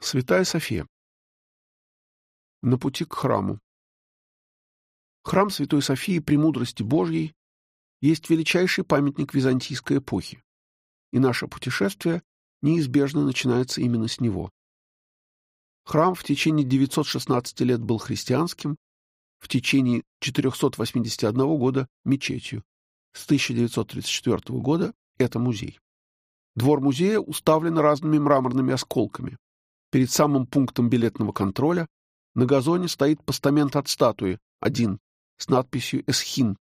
Святая София. На пути к храму. Храм Святой Софии Премудрости Божьей есть величайший памятник византийской эпохи, и наше путешествие неизбежно начинается именно с него. Храм в течение 916 лет был христианским, в течение 481 года – мечетью, с 1934 года – это музей. Двор музея уставлен разными мраморными осколками, Перед самым пунктом билетного контроля на газоне стоит постамент от статуи, один, с надписью «Эсхин».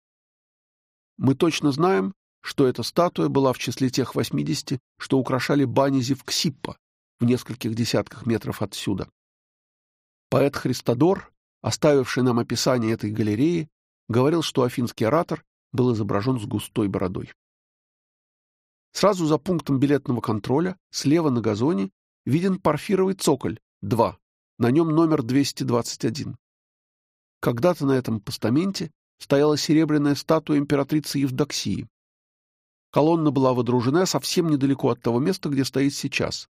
Мы точно знаем, что эта статуя была в числе тех 80, что украшали бани Зевксиппа в нескольких десятках метров отсюда. Поэт Христодор, оставивший нам описание этой галереи, говорил, что афинский оратор был изображен с густой бородой. Сразу за пунктом билетного контроля, слева на газоне, виден парфировый цоколь 2, на нем номер 221. Когда-то на этом постаменте стояла серебряная статуя императрицы Евдоксии. Колонна была водружена совсем недалеко от того места, где стоит сейчас.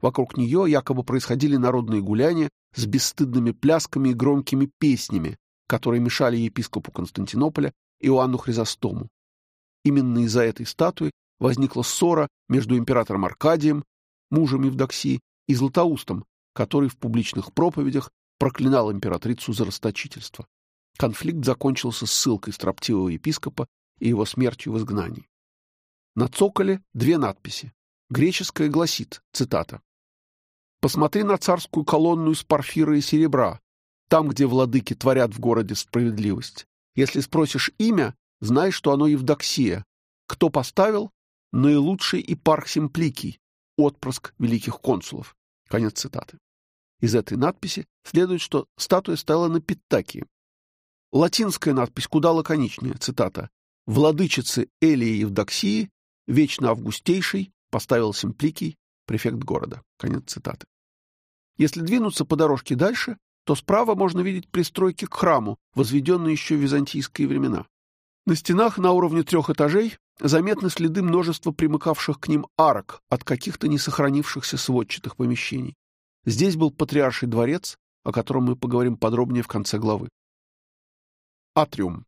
Вокруг нее якобы происходили народные гуляния с бесстыдными плясками и громкими песнями, которые мешали епископу Константинополя Иоанну Хризостому. Именно из-за этой статуи возникла ссора между императором Аркадием мужем Евдоксии, и Златоустом, который в публичных проповедях проклинал императрицу за расточительство. Конфликт закончился ссылкой строптивого епископа и его смертью в изгнании. На цоколе две надписи. Греческая гласит, цитата, «Посмотри на царскую колонну из парфира и серебра, там, где владыки творят в городе справедливость. Если спросишь имя, знай, что оно Евдоксия. Кто поставил? Наилучший ипарх Симпликий, отпрыск великих консулов. Конец цитаты. Из этой надписи следует, что статуя стояла на Питтакии. Латинская надпись куда лаконичнее, цитата, «Владычицы Элии Евдоксии, вечно августейший, поставил Симпликий, префект города». Конец цитаты. Если двинуться по дорожке дальше, то справа можно видеть пристройки к храму, возведенные еще в византийские времена. На стенах на уровне трех этажей заметны следы множества примыкавших к ним арок от каких-то не сохранившихся сводчатых помещений. Здесь был патриарший дворец, о котором мы поговорим подробнее в конце главы. Атриум.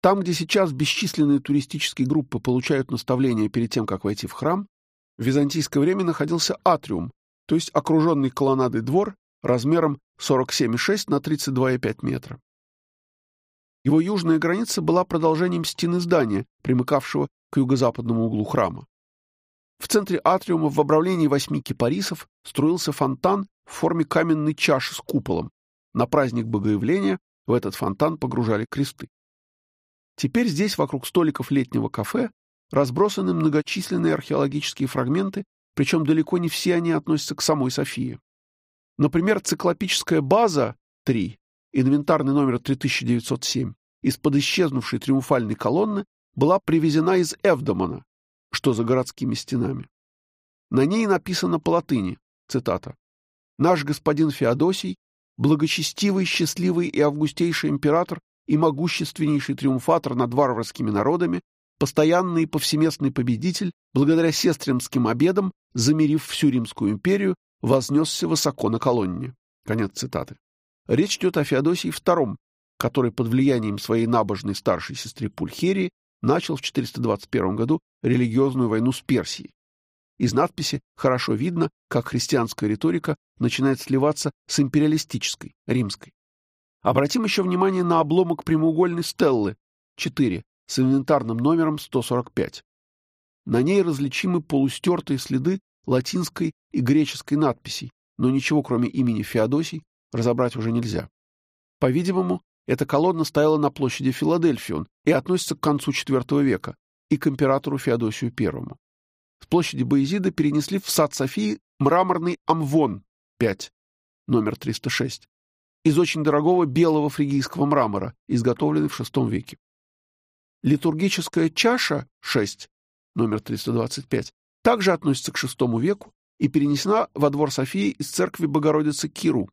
Там, где сейчас бесчисленные туристические группы получают наставления перед тем, как войти в храм, в византийское время находился атриум, то есть окруженный колоннадой двор размером 47,6 на 32,5 метра. Его южная граница была продолжением стены здания, примыкавшего к юго-западному углу храма. В центре атриума в обравлении восьми кипарисов струился фонтан в форме каменной чаши с куполом. На праздник Богоявления в этот фонтан погружали кресты. Теперь здесь, вокруг столиков летнего кафе, разбросаны многочисленные археологические фрагменты, причем далеко не все они относятся к самой Софии. Например, циклопическая база 3 инвентарный номер 3907, из-под исчезнувшей триумфальной колонны была привезена из Эвдомана, что за городскими стенами. На ней написано по латыни, цитата, «Наш господин Феодосий, благочестивый, счастливый и августейший император и могущественнейший триумфатор над варварскими народами, постоянный и повсеместный победитель, благодаря сестринским обедам, замерив всю Римскую империю, вознесся высоко на колонне». Конец цитаты. Речь идет о Феодосии II, который под влиянием своей набожной старшей сестры Пульхерии начал в 421 году религиозную войну с Персией. Из надписи хорошо видно, как христианская риторика начинает сливаться с империалистической, римской. Обратим еще внимание на обломок прямоугольной стеллы 4 с инвентарным номером 145. На ней различимы полустертые следы латинской и греческой надписей, но ничего кроме имени Феодосий разобрать уже нельзя. По-видимому, эта колонна стояла на площади Филадельфион и относится к концу IV века и к императору Феодосию I. С площади Боязида перенесли в сад Софии мраморный амвон 5, номер 306, из очень дорогого белого фригийского мрамора, изготовленный в VI веке. Литургическая чаша 6, номер 325, также относится к VI веку и перенесена во двор Софии из церкви Богородицы Киру,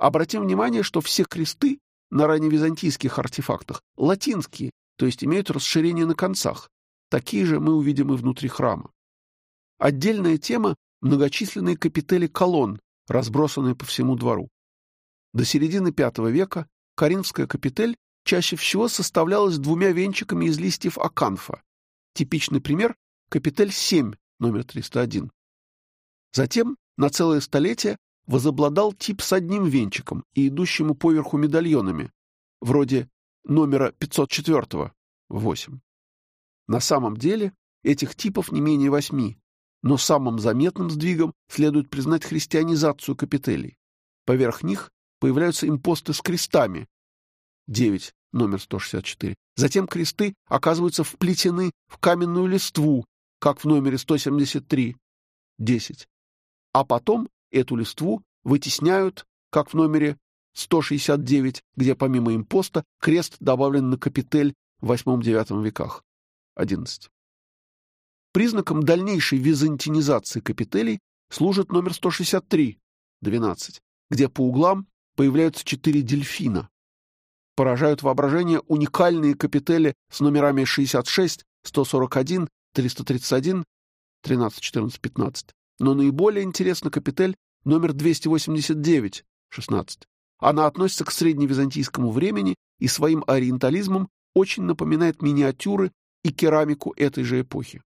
Обратим внимание, что все кресты на ранневизантийских артефактах латинские, то есть имеют расширение на концах. Такие же мы увидим и внутри храма. Отдельная тема многочисленные капители колонн, разбросанные по всему двору. До середины V века Каринфская капитель чаще всего составлялась двумя венчиками из листьев аканфа. Типичный пример — капитель 7, номер 301. Затем на целое столетие возобладал тип с одним венчиком и идущему поверху медальонами, вроде номера 504, 8. На самом деле этих типов не менее восьми, но самым заметным сдвигом следует признать христианизацию капителей. Поверх них появляются импосты с крестами, 9, номер 164. Затем кресты оказываются вплетены в каменную листву, как в номере 173, 10. А потом эту листву вытесняют, как в номере 169, где помимо импоста крест добавлен на капитель в 8-9 веках, 11. Признаком дальнейшей византинизации капителей служит номер 163, 12, где по углам появляются четыре дельфина. Поражают воображение уникальные капители с номерами 66, 141, 331, 13, 14, 15. Но наиболее интересна капитель номер 289, 16. Она относится к средневизантийскому времени и своим ориентализмом очень напоминает миниатюры и керамику этой же эпохи.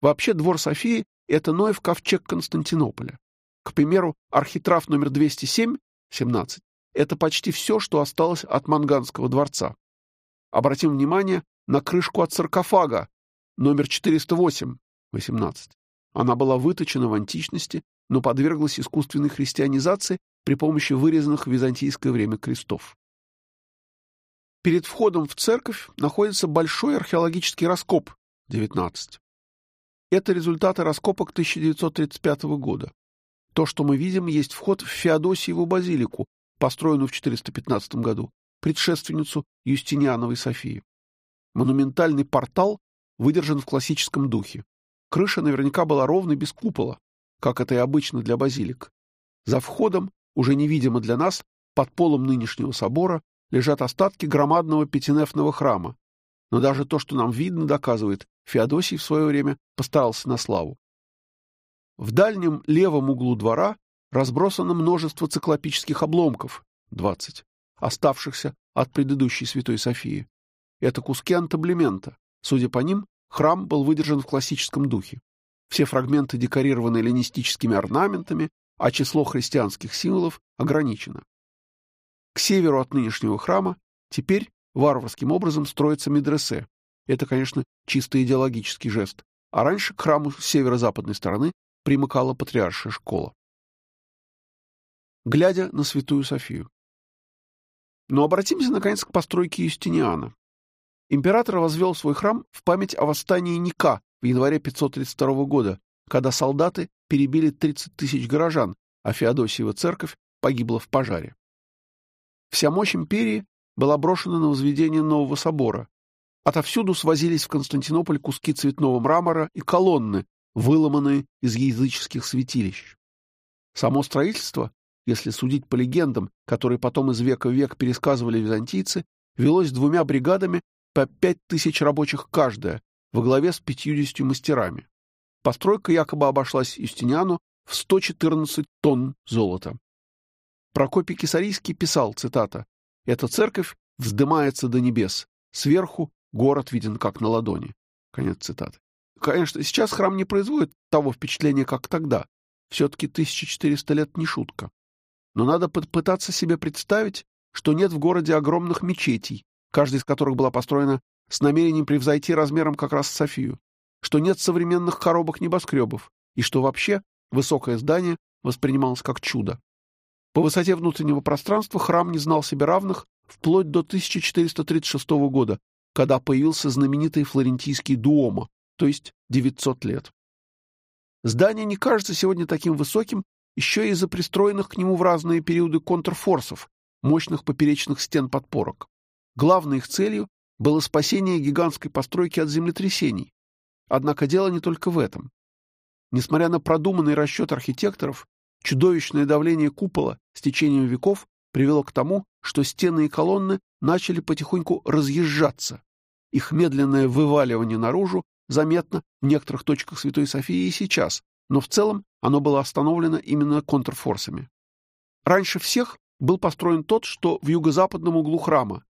Вообще двор Софии — это Ноев ковчег Константинополя. К примеру, архитрав номер 207, 17, это почти все, что осталось от Манганского дворца. Обратим внимание на крышку от саркофага, номер 408, 18. Она была выточена в античности, но подверглась искусственной христианизации при помощи вырезанных в византийское время крестов. Перед входом в церковь находится большой археологический раскоп, 19. Это результаты раскопок 1935 года. То, что мы видим, есть вход в Феодосиеву базилику, построенную в 415 году, предшественницу Юстиниановой Софии. Монументальный портал выдержан в классическом духе. Крыша наверняка была ровной без купола, как это и обычно для базилик. За входом, уже невидимо для нас, под полом нынешнего собора, лежат остатки громадного пятинефного храма. Но даже то, что нам видно, доказывает, Феодосий в свое время постарался на славу. В дальнем левом углу двора разбросано множество циклопических обломков, 20, оставшихся от предыдущей Святой Софии. Это куски антаблемента. Судя по ним, храм был выдержан в классическом духе. Все фрагменты декорированы эллинистическими орнаментами, а число христианских символов ограничено. К северу от нынешнего храма теперь варварским образом строится медресе. Это, конечно, чисто идеологический жест. А раньше к храму с северо-западной стороны примыкала патриаршая школа. Глядя на Святую Софию. Но обратимся, наконец, к постройке Юстиниана. Император возвел свой храм в память о восстании Ника в январе 532 года, когда солдаты перебили 30 тысяч горожан, а Феодосиева церковь погибла в пожаре. Вся мощь империи была брошена на возведение нового собора. Отовсюду свозились в Константинополь куски цветного мрамора и колонны, выломанные из языческих святилищ. Само строительство, если судить по легендам, которые потом из века в век пересказывали византийцы, велось двумя бригадами по пять тысяч рабочих каждая, во главе с пятьюдесятью мастерами. Постройка якобы обошлась Юстиниану в 114 тонн золота. Прокопий Кисарийский писал, цитата, «Эта церковь вздымается до небес, сверху город виден как на ладони». Конец цитаты. Конечно, сейчас храм не производит того впечатления, как тогда. Все-таки 1400 лет не шутка. Но надо попытаться себе представить, что нет в городе огромных мечетей, каждая из которых была построена с намерением превзойти размером как раз Софию, что нет современных коробок небоскребов, и что вообще высокое здание воспринималось как чудо. По высоте внутреннего пространства храм не знал себе равных вплоть до 1436 года, когда появился знаменитый флорентийский Дуомо, то есть 900 лет. Здание не кажется сегодня таким высоким еще из-за пристроенных к нему в разные периоды контрфорсов, мощных поперечных стен подпорок. Главной их целью было спасение гигантской постройки от землетрясений. Однако дело не только в этом. Несмотря на продуманный расчет архитекторов, чудовищное давление купола с течением веков привело к тому, что стены и колонны начали потихоньку разъезжаться. Их медленное вываливание наружу заметно в некоторых точках Святой Софии и сейчас, но в целом оно было остановлено именно контрфорсами. Раньше всех был построен тот, что в юго-западном углу храма.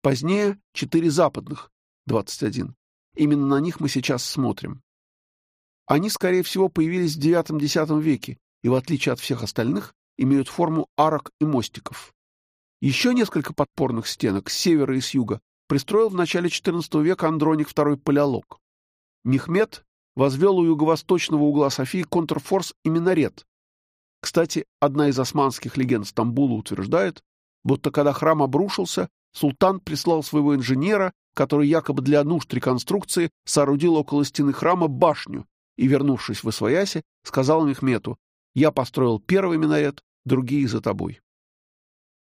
Позднее — четыре западных, 21. Именно на них мы сейчас смотрим. Они, скорее всего, появились в IX-X веке и, в отличие от всех остальных, имеют форму арок и мостиков. Еще несколько подпорных стенок с севера и с юга пристроил в начале XIV века Андроник II Палеолог. Мехмед возвел у юго-восточного угла Софии контрфорс и минарет. Кстати, одна из османских легенд Стамбула утверждает, будто когда храм обрушился, султан прислал своего инженера, который якобы для нужд реконструкции соорудил около стены храма башню и, вернувшись в Освояси, сказал Мехмету, «Я построил первый минарет, другие за тобой».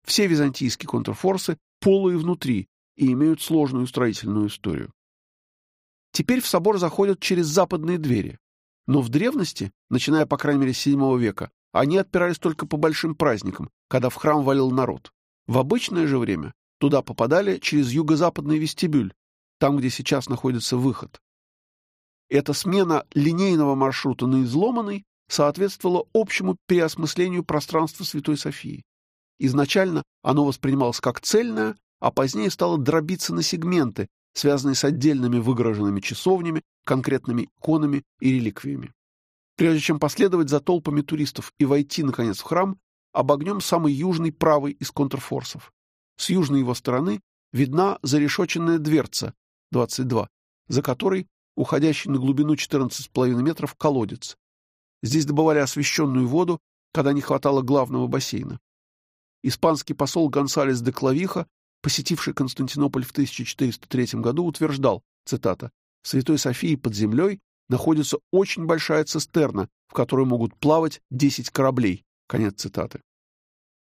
Все византийские контрфорсы полые внутри и имеют сложную строительную историю. Теперь в собор заходят через западные двери, но в древности, начиная, по крайней мере, с VII века, они отпирались только по большим праздникам, когда в храм валил народ. В обычное же время туда попадали через юго-западный вестибюль, там, где сейчас находится выход. Эта смена линейного маршрута на изломанный соответствовала общему переосмыслению пространства Святой Софии. Изначально оно воспринималось как цельное, а позднее стало дробиться на сегменты, связанные с отдельными выгороженными часовнями, конкретными иконами и реликвиями. Прежде чем последовать за толпами туристов и войти, наконец, в храм, обогнем самый южный правый из контрфорсов. С южной его стороны видна зарешоченная дверца 22, за которой уходящий на глубину 14,5 метров колодец. Здесь добывали освещенную воду, когда не хватало главного бассейна. Испанский посол Гонсалес де Клавиха, посетивший Константинополь в 1403 году, утверждал, цитата, «В Святой Софии под землей находится очень большая цистерна, в которой могут плавать 10 кораблей». Конец цитаты.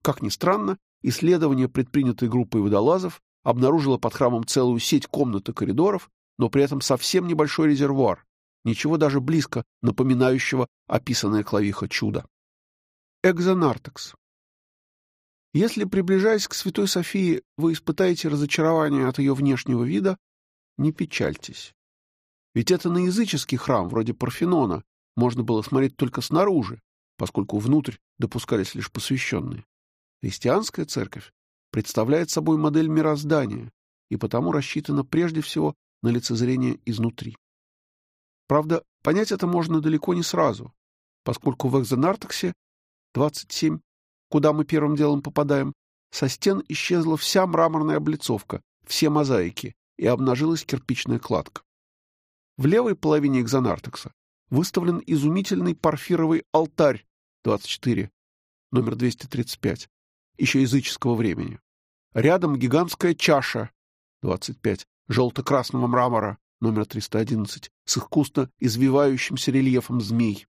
Как ни странно, исследование, предпринятое группой водолазов, обнаружило под храмом целую сеть комнат и коридоров, но при этом совсем небольшой резервуар, ничего даже близко напоминающего описанное Клавиха чудо. Экзонартекс. Если, приближаясь к Святой Софии, вы испытаете разочарование от ее внешнего вида, не печальтесь. Ведь это на языческий храм, вроде Парфенона, можно было смотреть только снаружи, поскольку внутрь допускались лишь посвященные. Христианская церковь представляет собой модель мироздания и потому рассчитана прежде всего на лицезрение изнутри. Правда, понять это можно далеко не сразу, поскольку в экзонартексе 27 куда мы первым делом попадаем, со стен исчезла вся мраморная облицовка, все мозаики, и обнажилась кирпичная кладка. В левой половине экзонартекса выставлен изумительный порфировый алтарь 24, номер 235, еще языческого времени. Рядом гигантская чаша 25, желто-красного мрамора, номер 311, с искусно извивающимся рельефом змей.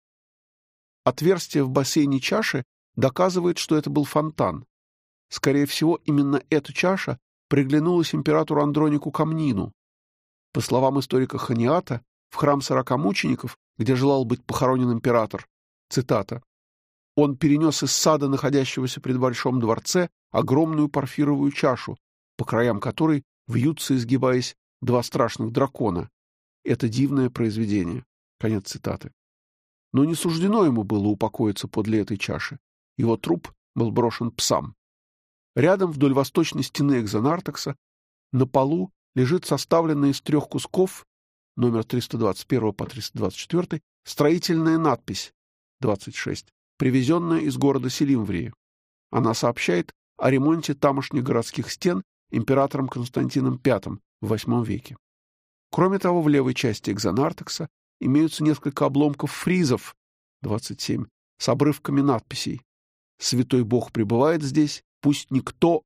Отверстие в бассейне чаши доказывает, что это был фонтан. Скорее всего, именно эта чаша приглянулась императору Андронику Камнину. По словам историка Ханиата, в храм сорока мучеников, где желал быть похоронен император, цитата, он перенес из сада, находящегося при Большом дворце, огромную порфировую чашу, по краям которой вьются, изгибаясь, два страшных дракона. Это дивное произведение. Конец цитаты. Но не суждено ему было упокоиться подле этой чаши. Его труп был брошен псам. Рядом, вдоль восточной стены экзонартекса, на полу лежит составленная из трех кусков, номер 321 по 324, строительная надпись 26, привезенная из города Селимврии. Она сообщает о ремонте тамошних городских стен императором Константином V в VIII веке. Кроме того, в левой части экзонартекса имеются несколько обломков фризов 27 с обрывками надписей Святой Бог пребывает здесь, пусть никто...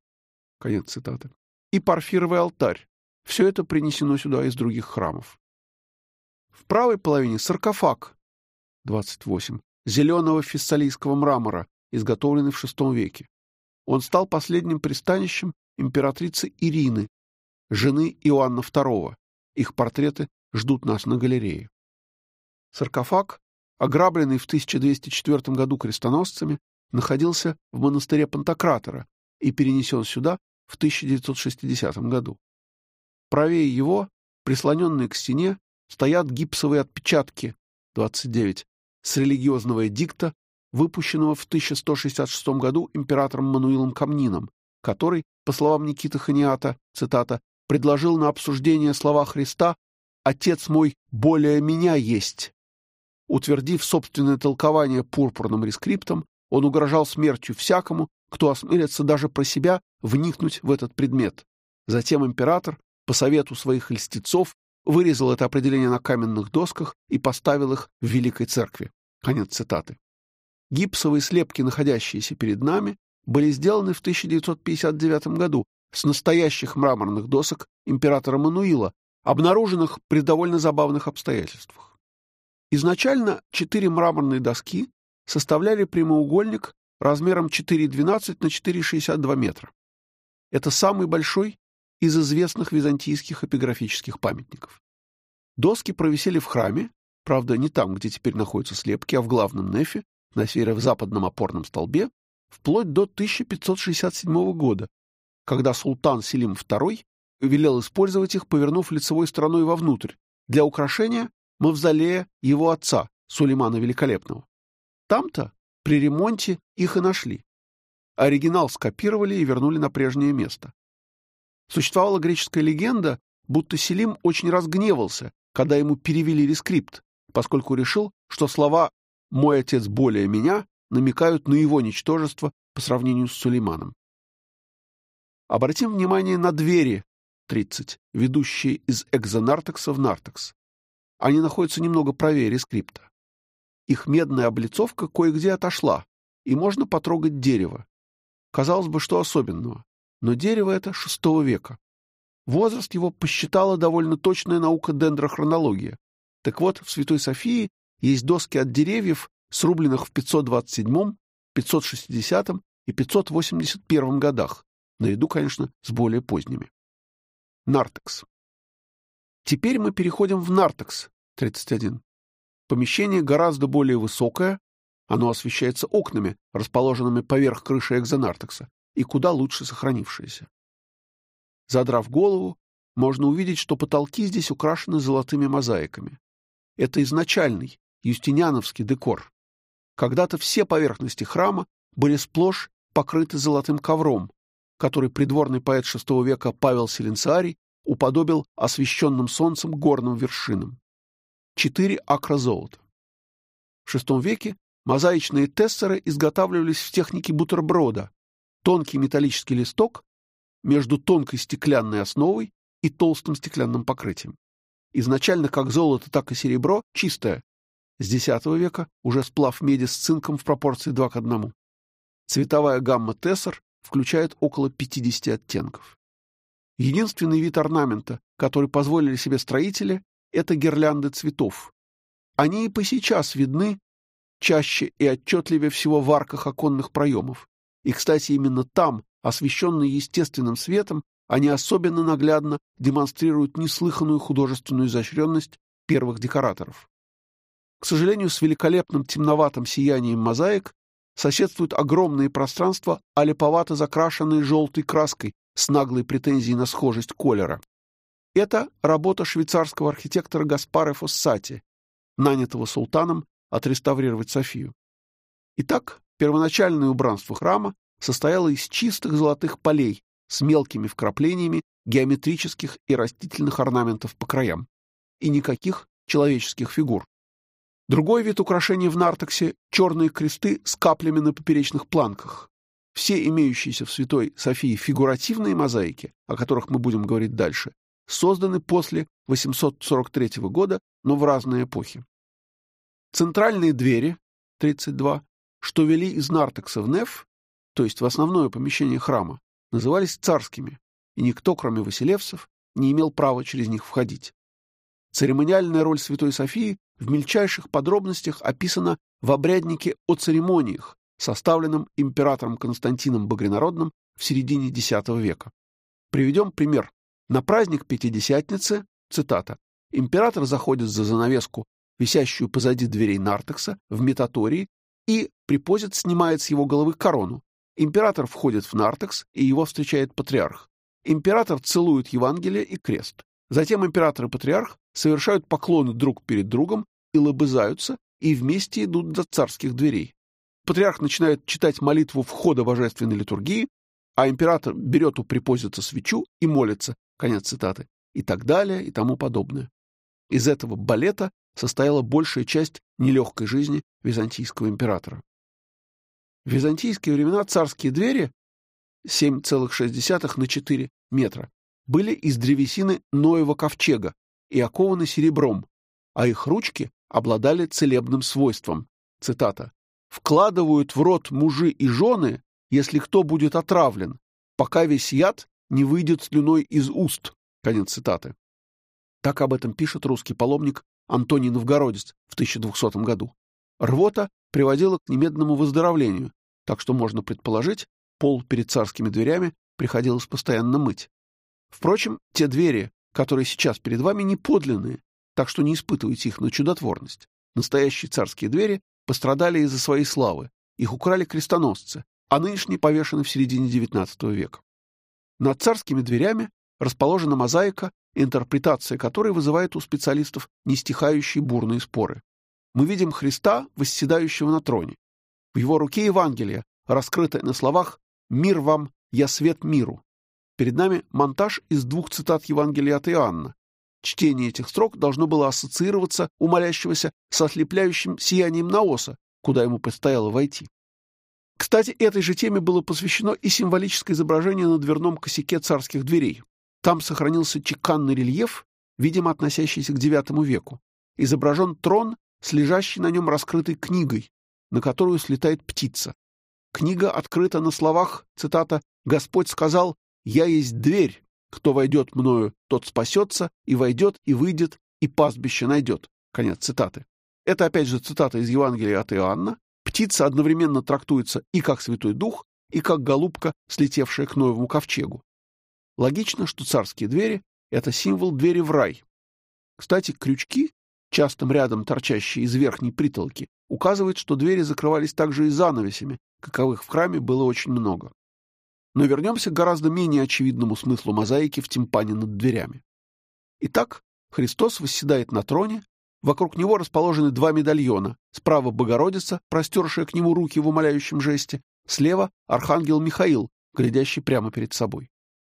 Конец цитаты. И парфировый алтарь. Все это принесено сюда из других храмов. В правой половине саркофаг 28 зеленого фессалийского мрамора, изготовленный в VI веке. Он стал последним пристанищем императрицы Ирины, жены Иоанна II. Их портреты ждут нас на галерее. Саркофаг, ограбленный в 1204 году крестоносцами, находился в монастыре Пантократора и перенесен сюда в 1960 году. Правее его, прислоненные к стене, стоят гипсовые отпечатки 29 с религиозного эдикта, выпущенного в 1166 году императором Мануилом Камнином, который, по словам Никиты Ханиата, цитата, предложил на обсуждение слова Христа «Отец мой более меня есть». Утвердив собственное толкование пурпурным рескриптом, он угрожал смертью всякому, кто осмелится даже про себя вникнуть в этот предмет. Затем император, по совету своих льстецов, вырезал это определение на каменных досках и поставил их в Великой Церкви. Конец цитаты. Гипсовые слепки, находящиеся перед нами, были сделаны в 1959 году с настоящих мраморных досок императора Мануила, обнаруженных при довольно забавных обстоятельствах. Изначально четыре мраморные доски составляли прямоугольник размером 4,12 на 4,62 метра. Это самый большой из известных византийских эпиграфических памятников. Доски провисели в храме, правда, не там, где теперь находятся слепки, а в главном нефе, на северо-западном опорном столбе, вплоть до 1567 года, когда султан Селим II велел использовать их, повернув лицевой стороной вовнутрь, для украшения мавзолея его отца, Сулеймана Великолепного. Там-то, при ремонте, их и нашли. Оригинал скопировали и вернули на прежнее место. Существовала греческая легенда, будто Селим очень разгневался, когда ему перевели рескрипт, поскольку решил, что слова «мой отец более меня» намекают на его ничтожество по сравнению с Сулейманом. Обратим внимание на двери 30, ведущие из экзонартекса в нартекс. Они находятся немного правее рескрипта. Их медная облицовка кое-где отошла, и можно потрогать дерево. Казалось бы, что особенного, но дерево это VI века. Возраст его посчитала довольно точная наука дендрохронология. Так вот, в Святой Софии есть доски от деревьев, срубленных в 527, 560 и 581 годах, наряду, конечно, с более поздними. Нартекс. Теперь мы переходим в Нартекс, 31. Помещение гораздо более высокое, оно освещается окнами, расположенными поверх крыши экзонартекса, и куда лучше сохранившееся. Задрав голову, можно увидеть, что потолки здесь украшены золотыми мозаиками. Это изначальный, юстиниановский декор. Когда-то все поверхности храма были сплошь покрыты золотым ковром, который придворный поэт VI века Павел Селенцарий уподобил освещенным солнцем горным вершинам. Четыре акра золота. В VI веке мозаичные тессеры изготавливались в технике бутерброда. Тонкий металлический листок между тонкой стеклянной основой и толстым стеклянным покрытием. Изначально как золото, так и серебро чистое. С X века уже сплав меди с цинком в пропорции 2 к 1. Цветовая гамма тессер включает около 50 оттенков. Единственный вид орнамента, который позволили себе строители, это гирлянды цветов. Они и по сейчас видны чаще и отчетливее всего в арках оконных проемов. И, кстати, именно там, освещенные естественным светом, они особенно наглядно демонстрируют неслыханную художественную изощренность первых декораторов. К сожалению, с великолепным темноватым сиянием мозаик соседствуют огромные пространства, олиповато закрашенные желтой краской с наглой претензией на схожесть колера. Это работа швейцарского архитектора Гаспаре Фоссати, нанятого султаном отреставрировать Софию. Итак, первоначальное убранство храма состояло из чистых золотых полей с мелкими вкраплениями геометрических и растительных орнаментов по краям и никаких человеческих фигур. Другой вид украшений в нартексе — черные кресты с каплями на поперечных планках. Все имеющиеся в Святой Софии фигуративные мозаики, о которых мы будем говорить дальше, созданы после 843 года, но в разные эпохи. Центральные двери, 32, что вели из Нартекса в Неф, то есть в основное помещение храма, назывались царскими, и никто, кроме василевцев, не имел права через них входить. Церемониальная роль Святой Софии в мельчайших подробностях описана в обряднике о церемониях, составленном императором Константином Багринародным в середине X века. Приведем пример. На праздник Пятидесятницы, цитата, император заходит за занавеску, висящую позади дверей Нартекса, в метатории, и припозит снимает с его головы корону. Император входит в Нартекс, и его встречает патриарх. Император целует Евангелие и крест. Затем император и патриарх совершают поклоны друг перед другом и лобызаются, и вместе идут до царских дверей. Патриарх начинает читать молитву входа божественной литургии, а император берет у препозита свечу и молится, конец цитаты, и так далее, и тому подобное. Из этого балета состояла большая часть нелегкой жизни византийского императора. В византийские времена царские двери 7,6 на 4 метра были из древесины Ноева ковчега и окованы серебром, а их ручки обладали целебным свойством. Цитата. «Вкладывают в рот мужи и жены, если кто будет отравлен, пока весь яд не выйдет слюной из уст». Конец цитаты. Так об этом пишет русский паломник Антоний Новгородец в 1200 году. Рвота приводила к немедленному выздоровлению, так что можно предположить, пол перед царскими дверями приходилось постоянно мыть. Впрочем, те двери, которые сейчас перед вами, не подлинные, так что не испытывайте их на чудотворность. Настоящие царские двери пострадали из-за своей славы, их украли крестоносцы, а нынешние повешены в середине XIX века. Над царскими дверями расположена мозаика, интерпретация которой вызывает у специалистов нестихающие бурные споры. Мы видим Христа, восседающего на троне. В его руке Евангелие, раскрытое на словах «Мир вам, я свет миру». Перед нами монтаж из двух цитат Евангелия от Иоанна. Чтение этих строк должно было ассоциироваться у молящегося с ослепляющим сиянием Наоса, куда ему предстояло войти. Кстати, этой же теме было посвящено и символическое изображение на дверном косяке царских дверей. Там сохранился чеканный рельеф, видимо, относящийся к IX веку. Изображен трон с лежащей на нем раскрытой книгой, на которую слетает птица. Книга открыта на словах, цитата, «Господь сказал, я есть дверь, кто войдет мною, тот спасется, и войдет, и выйдет, и пастбище найдет». Конец цитаты. Это опять же цитата из Евангелия от Иоанна. Птица одновременно трактуется и как Святой Дух, и как голубка, слетевшая к Ноевому ковчегу. Логично, что царские двери — это символ двери в рай. Кстати, крючки, частым рядом торчащие из верхней притолки, указывают, что двери закрывались также и занавесями, каковых в храме было очень много. Но вернемся к гораздо менее очевидному смыслу мозаики в тимпане над дверями. Итак, Христос восседает на троне, вокруг него расположены два медальона, справа Богородица, простершая к нему руки в умоляющем жесте, слева Архангел Михаил, глядящий прямо перед собой.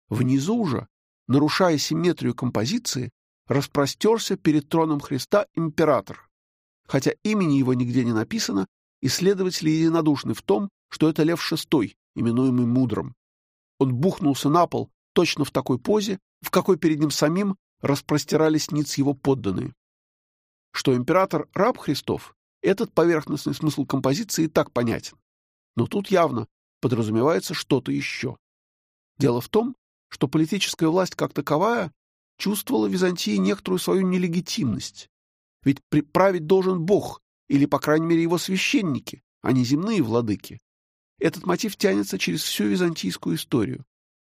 Внизу же, нарушая симметрию композиции, распростерся перед троном Христа император. Хотя имени его нигде не написано, исследователи единодушны в том, что это Лев VI, именуемый Мудрым. Он бухнулся на пол точно в такой позе, в какой перед ним самим распростирались ниц его подданные. Что император — раб Христов, этот поверхностный смысл композиции и так понятен. Но тут явно подразумевается что-то еще. Дело в том, что политическая власть как таковая чувствовала Византии некоторую свою нелегитимность. Ведь править должен Бог, или, по крайней мере, его священники, а не земные владыки. Этот мотив тянется через всю византийскую историю.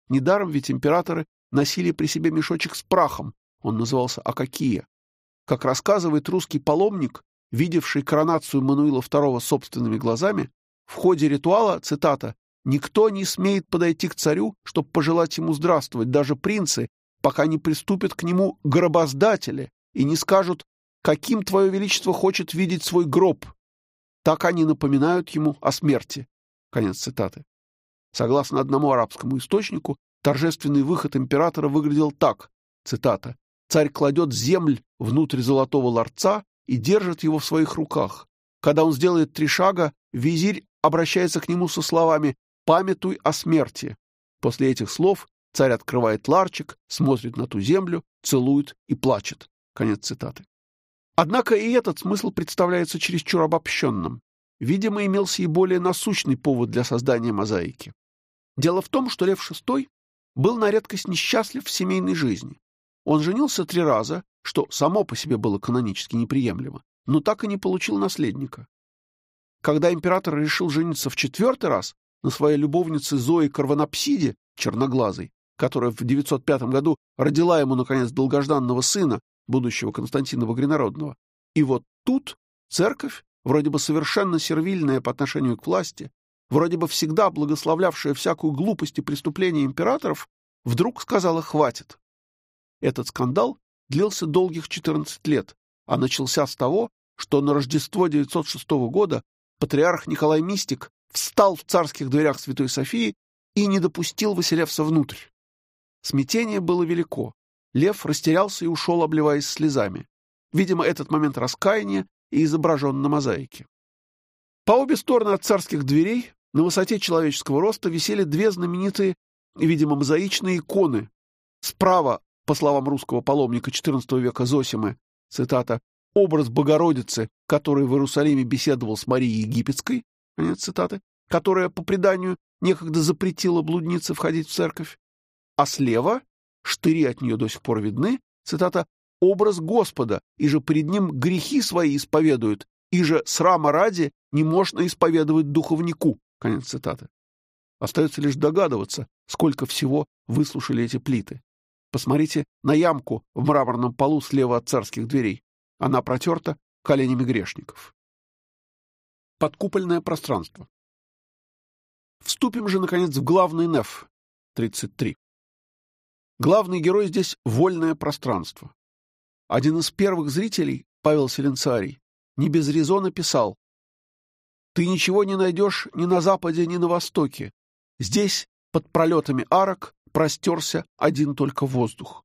Недаром ведь императоры носили при себе мешочек с прахом, он назывался Акакия. Как рассказывает русский паломник, видевший коронацию Мануила II собственными глазами, в ходе ритуала, цитата, Никто не смеет подойти к царю, чтобы пожелать ему здравствовать, даже принцы, пока не приступят к нему гробоздатели и не скажут, каким твое величество хочет видеть свой гроб. Так они напоминают ему о смерти. Конец цитаты. Согласно одному арабскому источнику, торжественный выход императора выглядел так, цитата, «Царь кладет земль внутрь золотого ларца и держит его в своих руках. Когда он сделает три шага, визирь обращается к нему со словами памятуй о смерти. После этих слов царь открывает ларчик, смотрит на ту землю, целует и плачет. Конец цитаты. Однако и этот смысл представляется чересчур обобщенным. Видимо, имелся и более насущный повод для создания мозаики. Дело в том, что Лев VI был на редкость несчастлив в семейной жизни. Он женился три раза, что само по себе было канонически неприемлемо, но так и не получил наследника. Когда император решил жениться в четвертый раз, на своей любовнице Зои Карванапсиде, черноглазой, которая в 905 году родила ему, наконец, долгожданного сына, будущего Константина Багринародного. И вот тут церковь, вроде бы совершенно сервильная по отношению к власти, вроде бы всегда благословлявшая всякую глупость и преступления императоров, вдруг сказала «хватит». Этот скандал длился долгих 14 лет, а начался с того, что на Рождество 906 года патриарх Николай Мистик встал в царских дверях Святой Софии и не допустил Василевса внутрь. Смятение было велико. Лев растерялся и ушел, обливаясь слезами. Видимо, этот момент раскаяния и изображен на мозаике. По обе стороны от царских дверей на высоте человеческого роста висели две знаменитые, видимо, мозаичные иконы. Справа, по словам русского паломника XIV века Зосимы, цитата, «образ Богородицы, который в Иерусалиме беседовал с Марией Египетской», конец цитаты, которая, по преданию, некогда запретила блуднице входить в церковь, а слева, штыри от нее до сих пор видны, цитата, «образ Господа, и же пред ним грехи свои исповедуют, и же срама ради не можно исповедовать духовнику». Конец цитаты. Остается лишь догадываться, сколько всего выслушали эти плиты. Посмотрите на ямку в мраморном полу слева от царских дверей. Она протерта коленями грешников. Подкупольное пространство. Вступим же, наконец, в главный неф, 33. Главный герой здесь — вольное пространство. Один из первых зрителей, Павел Селенцарий, не без резона писал «Ты ничего не найдешь ни на западе, ни на востоке. Здесь, под пролетами арок, простерся один только воздух».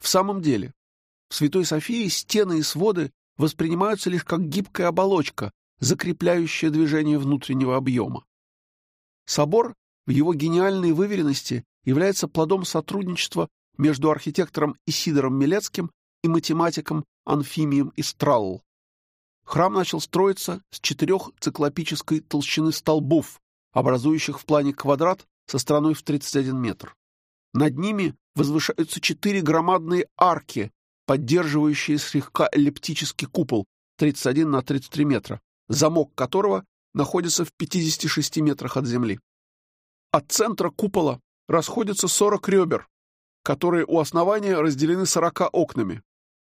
В самом деле, в Святой Софии стены и своды воспринимаются лишь как гибкая оболочка, закрепляющая движение внутреннего объема. Собор в его гениальной выверенности является плодом сотрудничества между архитектором Исидором Милецким и математиком Анфимием Истралл. Храм начал строиться с четырех циклопической толщины столбов, образующих в плане квадрат со стороной в 31 метр. Над ними возвышаются четыре громадные арки, поддерживающие слегка эллиптический купол 31 на 33 метра, замок которого находится в 56 метрах от земли. От центра купола расходятся 40 ребер, которые у основания разделены 40 окнами.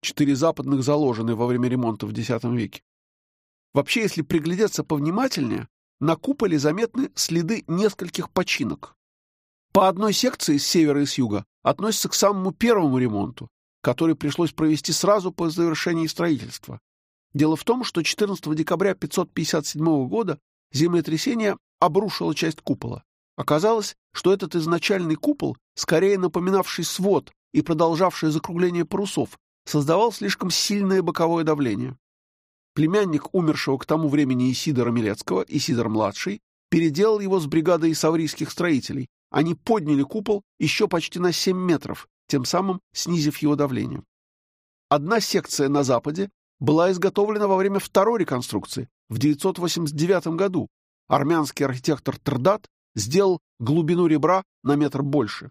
Четыре западных заложены во время ремонта в X веке. Вообще, если приглядеться повнимательнее, на куполе заметны следы нескольких починок. По одной секции с севера и с юга относится к самому первому ремонту, который пришлось провести сразу по завершении строительства. Дело в том, что 14 декабря 557 года землетрясение обрушило часть купола. Оказалось, что этот изначальный купол, скорее напоминавший свод и продолжавший закругление парусов, создавал слишком сильное боковое давление. Племянник умершего к тому времени Исидора Милецкого, Исидор-младший, переделал его с бригадой саврийских строителей. Они подняли купол еще почти на 7 метров, тем самым снизив его давление. Одна секция на западе была изготовлена во время второй реконструкции в 989 году. Армянский архитектор Трдат сделал глубину ребра на метр больше.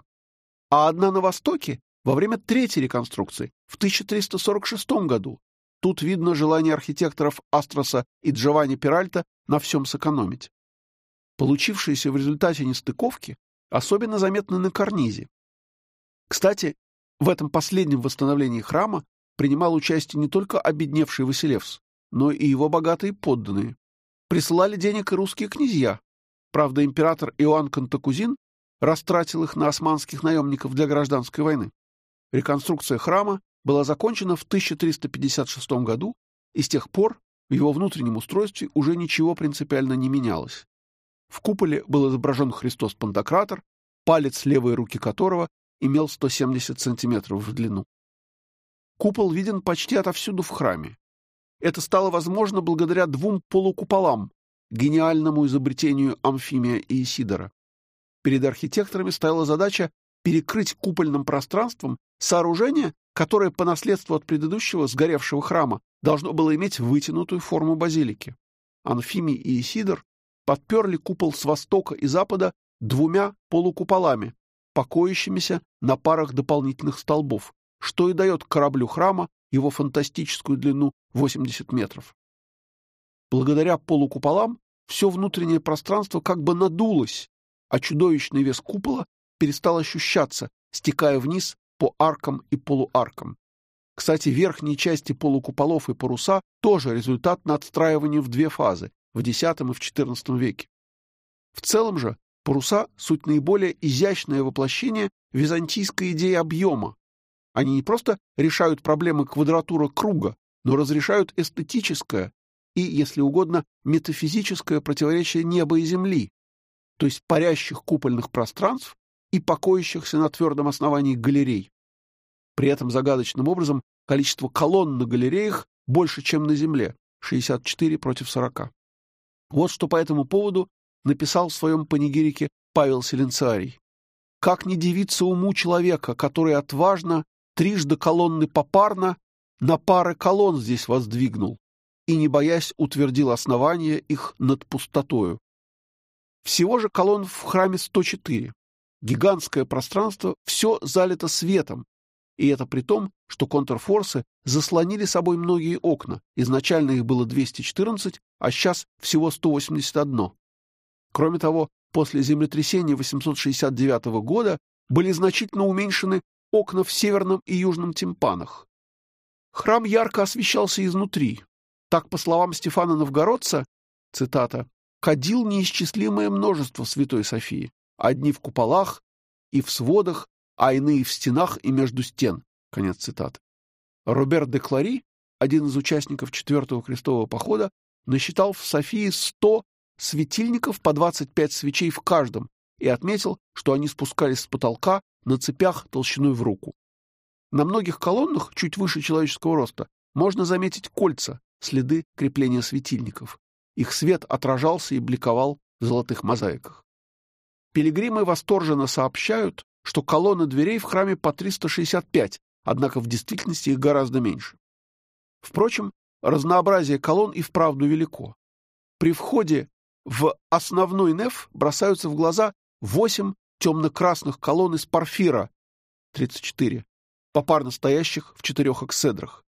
А одна на востоке во время третьей реконструкции в 1346 году. Тут видно желание архитекторов Астроса и Джованни Пиральта на всем сэкономить. Получившиеся в результате нестыковки особенно заметны на карнизе. Кстати, в этом последнем восстановлении храма принимал участие не только обедневший Василевс, но и его богатые подданные. Присылали денег и русские князья. Правда, император Иоанн Кантакузин растратил их на османских наемников для гражданской войны. Реконструкция храма была закончена в 1356 году, и с тех пор в его внутреннем устройстве уже ничего принципиально не менялось. В куполе был изображен Христос-Пантократор, палец левой руки которого имел 170 сантиметров в длину. Купол виден почти отовсюду в храме. Это стало возможно благодаря двум полукуполам, гениальному изобретению Амфимия и Исидора. Перед архитекторами стояла задача перекрыть купольным пространством сооружение, которое по наследству от предыдущего сгоревшего храма должно было иметь вытянутую форму базилики. Анфимий и Исидор подперли купол с востока и запада двумя полукуполами, покоящимися на парах дополнительных столбов, что и дает кораблю храма его фантастическую длину 80 метров. Благодаря полукуполам все внутреннее пространство как бы надулось, а чудовищный вес купола перестал ощущаться, стекая вниз по аркам и полуаркам. Кстати, верхние части полукуполов и паруса тоже результат надстраивания в две фазы в X и в XIV веке. В целом же паруса — суть наиболее изящное воплощение византийской идеи объема, они не просто решают проблемы квадратуры круга, но разрешают эстетическое и, если угодно, метафизическое противоречие неба и земли, то есть парящих купольных пространств и покоящихся на твердом основании галерей. При этом загадочным образом количество колонн на галереях больше, чем на Земле — 64 против 40. Вот что по этому поводу написал в своем панигирике Павел Селенцарий. «Как не дивиться уму человека, который отважно, трижды колонны попарно, на пары колонн здесь воздвигнул, и, не боясь, утвердил основание их над пустотою. Всего же колонн в храме 104. Гигантское пространство все залито светом, и это при том, что контрфорсы заслонили собой многие окна. Изначально их было 214, а сейчас всего 181. Кроме того, после землетрясения 869 года были значительно уменьшены окна в северном и южном тимпанах. Храм ярко освещался изнутри. Так, по словам Стефана Новгородца, цитата, «кадил неисчислимое множество Святой Софии, одни в куполах и в сводах, а иные в стенах и между стен». Конец цитаты. Роберт де Клари, один из участников Четвертого крестового похода, насчитал в Софии 100 светильников по 25 свечей в каждом и отметил, что они спускались с потолка на цепях толщиной в руку. На многих колоннах, чуть выше человеческого роста, можно заметить кольца, следы крепления светильников. Их свет отражался и бликовал в золотых мозаиках. Пилигримы восторженно сообщают, что колонны дверей в храме по 365, однако в действительности их гораздо меньше. Впрочем, разнообразие колонн и вправду велико. При входе в основной неф бросаются в глаза восемь темно-красных колонн из порфира, 34, попарно стоящих в четырех экседрах.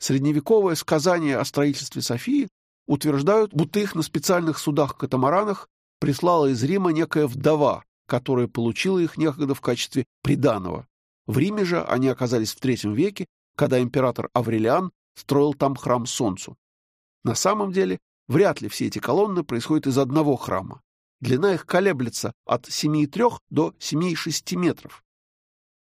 Средневековое сказание о строительстве Софии утверждают, будто их на специальных судах-катамаранах прислала из Рима некая вдова, которая получила их некогда в качестве приданого. В Риме же они оказались в III веке, когда император Аврелиан строил там храм Солнцу. На самом деле, вряд ли все эти колонны происходят из одного храма. Длина их колеблется от 7,3 до 7,6 метров.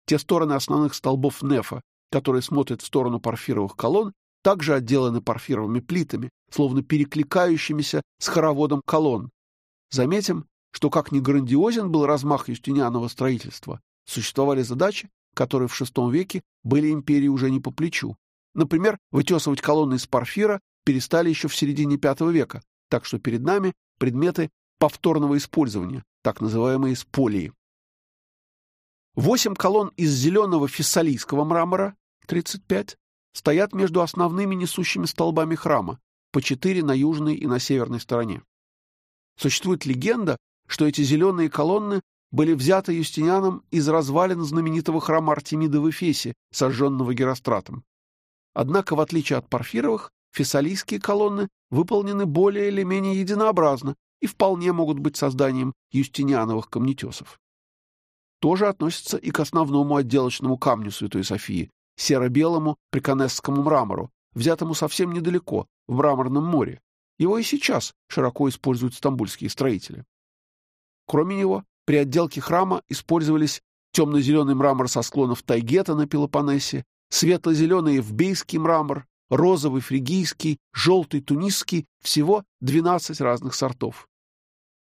Те стороны основных столбов нефа, которые смотрят в сторону порфировых колонн, также отделаны порфировыми плитами, словно перекликающимися с хороводом колонн. Заметим, что как ни грандиозен был размах юстинианова строительства, существовали задачи, которые в VI веке были империи уже не по плечу. Например, вытесывать колонны из порфира перестали еще в середине V века, так что перед нами предметы повторного использования, так называемые сполии. Восемь колонн из зеленого фессалийского мрамора, 35, стоят между основными несущими столбами храма, по четыре на южной и на северной стороне. Существует легенда, что эти зеленые колонны были взяты Юстинианом из развалин знаменитого храма Артемида в Эфесе, сожженного Геростратом. Однако, в отличие от парфировых, фессалийские колонны выполнены более или менее единообразно и вполне могут быть созданием юстиниановых камнетесов. Тоже относится и к основному отделочному камню Святой Софии, серо-белому приконесскому мрамору, взятому совсем недалеко, в Мраморном море. Его и сейчас широко используют стамбульские строители. Кроме него, при отделке храма использовались темно-зеленый мрамор со склонов Тайгета на Пелопоннесе, светло-зеленый евбейский мрамор, розовый фригийский, желтый тунисский, всего 12 разных сортов.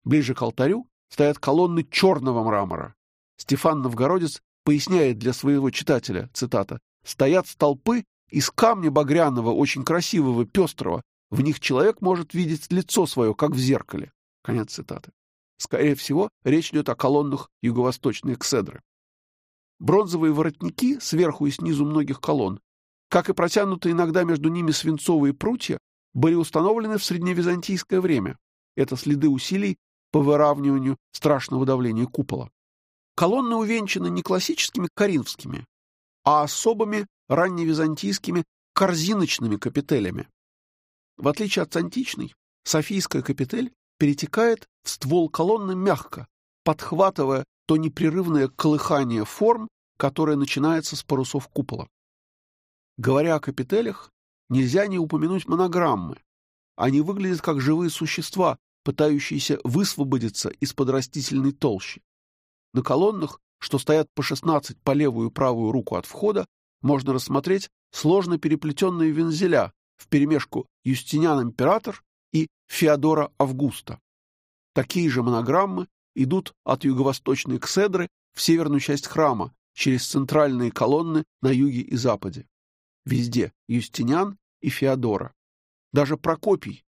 Ближе к алтарю стоят колонны черного мрамора. Стефан Новгородец поясняет для своего читателя, цитата, «стоят столпы из камня багряного, очень красивого, пестрого. В них человек может видеть лицо свое, как в зеркале». Конец цитаты. Скорее всего, речь идет о колоннах юго-восточной экседры. Бронзовые воротники сверху и снизу многих колонн, как и протянутые иногда между ними свинцовые прутья, были установлены в средневизантийское время. Это следы усилий по выравниванию страшного давления купола. Колонны увенчаны не классическими коринфскими, а особыми ранневизантийскими корзиночными капителями. В отличие от античной, Софийская капитель перетекает в ствол колонны мягко, подхватывая то непрерывное колыхание форм, которое начинается с парусов купола. Говоря о капителях, нельзя не упомянуть монограммы. Они выглядят как живые существа, пытающиеся высвободиться из-под растительной толщи. На колоннах, что стоят по 16 по левую и правую руку от входа, можно рассмотреть сложно переплетенные вензеля вперемешку Юстиниан-император и Феодора Августа. Такие же монограммы идут от юго-восточной Кседры в северную часть храма, через центральные колонны на юге и западе. Везде Юстиниан и Феодора. Даже Прокопий,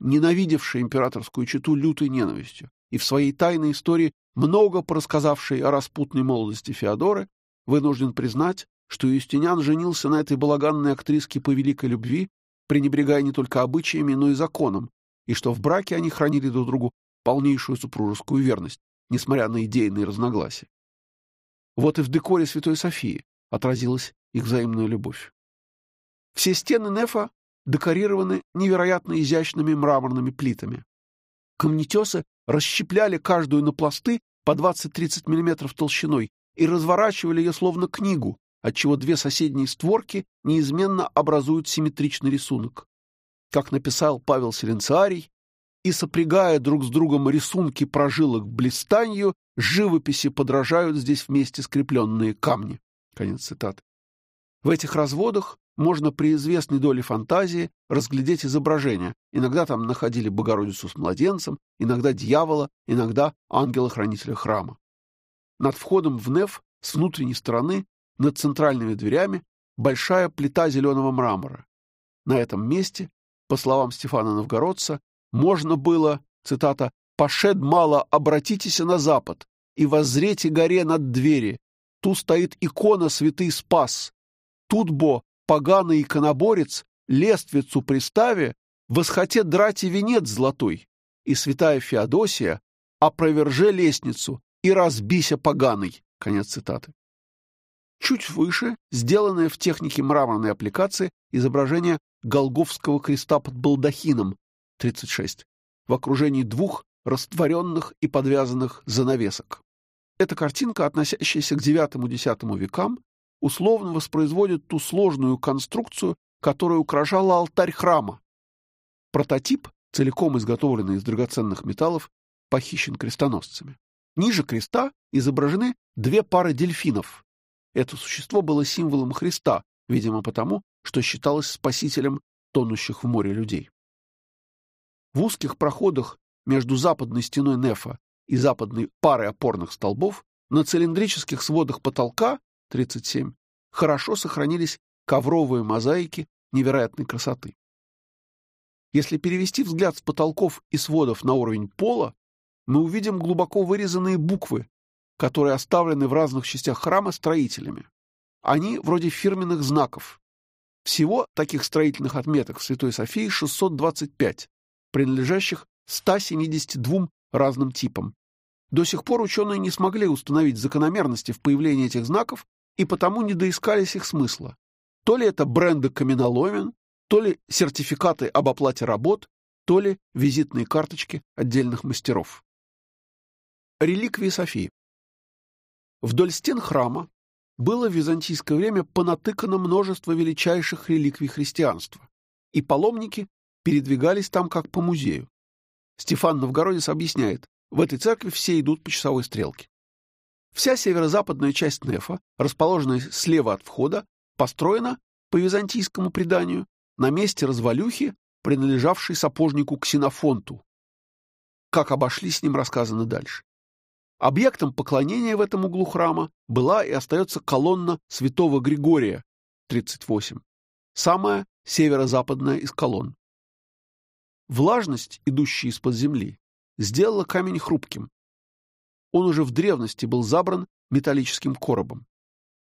ненавидевший императорскую чету лютой ненавистью и в своей тайной истории много порассказавший о распутной молодости Феодоры, вынужден признать, что Юстиниан женился на этой балаганной актриске по великой любви, пренебрегая не только обычаями, но и законом, и что в браке они хранили друг другу полнейшую супружескую верность, несмотря на идейные разногласия. Вот и в декоре Святой Софии отразилась их взаимная любовь. Все стены Нефа декорированы невероятно изящными мраморными плитами. Камнетесы расщепляли каждую на пласты по 20-30 мм толщиной и разворачивали ее словно книгу, отчего две соседние створки неизменно образуют симметричный рисунок. Как написал Павел Селенциарий, и сопрягая друг с другом рисунки прожилок блистанью, живописи подражают здесь вместе скрепленные камни. Конец цитаты. В этих разводах можно при известной доле фантазии разглядеть изображения. Иногда там находили Богородицу с младенцем, иногда дьявола, иногда ангела-хранителя храма. Над входом в неф с внутренней стороны, над центральными дверями, большая плита зеленого мрамора. На этом месте, по словам Стефана Новгородца, можно было, цитата, «пошед мало, обратитесь на запад, и воззрете горе над двери. Ту стоит икона святый Спас. Тут бо поганый иконоборец, лествицу приставе, восхоте драть и венец золотой, и святая Феодосия опроверже лестницу и разбися поганый. Конец цитаты. Чуть выше, сделанное в технике мраморной аппликации, изображение Голговского креста под балдахином, 36, в окружении двух растворенных и подвязанных занавесок. Эта картинка, относящаяся к IX-X векам, условно воспроизводит ту сложную конструкцию, которая украшала алтарь храма. Прототип, целиком изготовленный из драгоценных металлов, похищен крестоносцами. Ниже креста изображены две пары дельфинов. Это существо было символом Христа, видимо потому, что считалось спасителем тонущих в море людей. В узких проходах между западной стеной Нефа и западной парой опорных столбов на цилиндрических сводах потолка 37 хорошо сохранились ковровые мозаики невероятной красоты. Если перевести взгляд с потолков и сводов на уровень пола, мы увидим глубоко вырезанные буквы, которые оставлены в разных частях храма строителями. Они вроде фирменных знаков. Всего таких строительных отметок в Святой Софии 625, принадлежащих 172 разным типам. До сих пор ученые не смогли установить закономерности в появлении этих знаков и потому не доискались их смысла. То ли это бренды каменоломен, то ли сертификаты об оплате работ, то ли визитные карточки отдельных мастеров. Реликвии Софии. Вдоль стен храма было в византийское время понатыкано множество величайших реликвий христианства, и паломники передвигались там как по музею. Стефан Новгородец объясняет, в этой церкви все идут по часовой стрелке. Вся северо-западная часть Нефа, расположенная слева от входа, построена, по византийскому преданию, на месте развалюхи, принадлежавшей сапожнику Ксенофонту. Как обошли с ним рассказано дальше. Объектом поклонения в этом углу храма была и остается колонна святого Григория, 38, самая северо-западная из колонн. Влажность, идущая из-под земли, сделала камень хрупким, он уже в древности был забран металлическим коробом.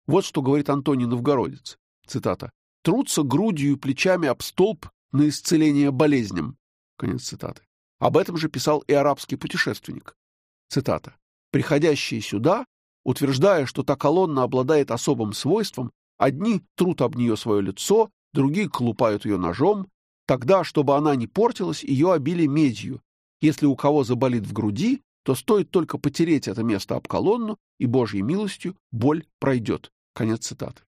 Вот что говорит Антоний Новгородец. Цитата. «Трутся грудью и плечами об столб на исцеление болезням». Конец цитаты. Об этом же писал и арабский путешественник. Цитата. «Приходящие сюда, утверждая, что та колонна обладает особым свойством, одни трут об нее свое лицо, другие колупают ее ножом, тогда, чтобы она не портилась, ее обили медью. Если у кого заболит в груди, то стоит только потереть это место об колонну, и Божьей милостью боль пройдет. Конец цитаты.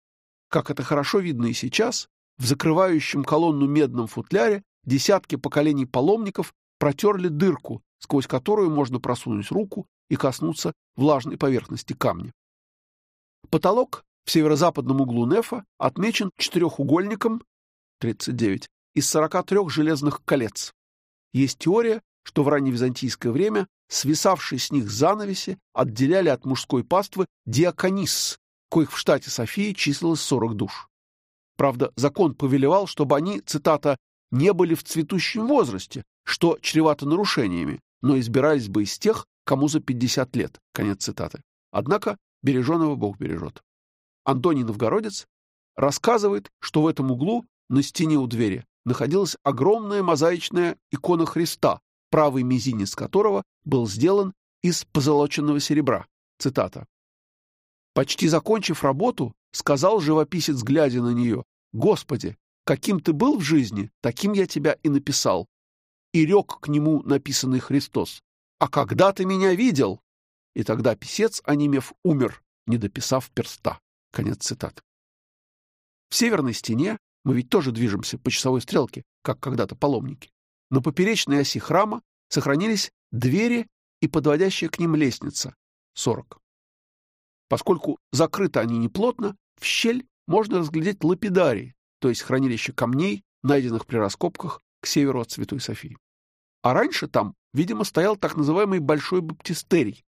Как это хорошо видно и сейчас, в закрывающем колонну медном футляре десятки поколений паломников протерли дырку, сквозь которую можно просунуть руку и коснуться влажной поверхности камня. Потолок в северо-западном углу нефа отмечен четырехугольником 39 из 43 железных колец. Есть теория, что в ранневизантийское время свисавшие с них занавеси отделяли от мужской паствы диаконис, коих в штате Софии числилось 40 душ. Правда, закон повелевал, чтобы они, цитата, «не были в цветущем возрасте, что чревато нарушениями, но избирались бы из тех, кому за 50 лет». Конец цитаты. Однако береженого Бог бережет. Антоний Новгородец рассказывает, что в этом углу на стене у двери находилась огромная мозаичная икона Христа, правый мизинец которого был сделан из позолоченного серебра. Цитата. «Почти закончив работу, сказал живописец, глядя на нее, «Господи, каким ты был в жизни, таким я тебя и написал». И рек к нему написанный Христос. «А когда ты меня видел?» И тогда писец, онемев, умер, не дописав перста. Конец цитаты. В северной стене мы ведь тоже движемся по часовой стрелке, как когда-то паломники. На поперечной оси храма сохранились двери и подводящая к ним лестница — 40. Поскольку закрыты они неплотно, в щель можно разглядеть лапидарии, то есть хранилище камней, найденных при раскопках к северу от Святой Софии. А раньше там, видимо, стоял так называемый Большой Баптистерий.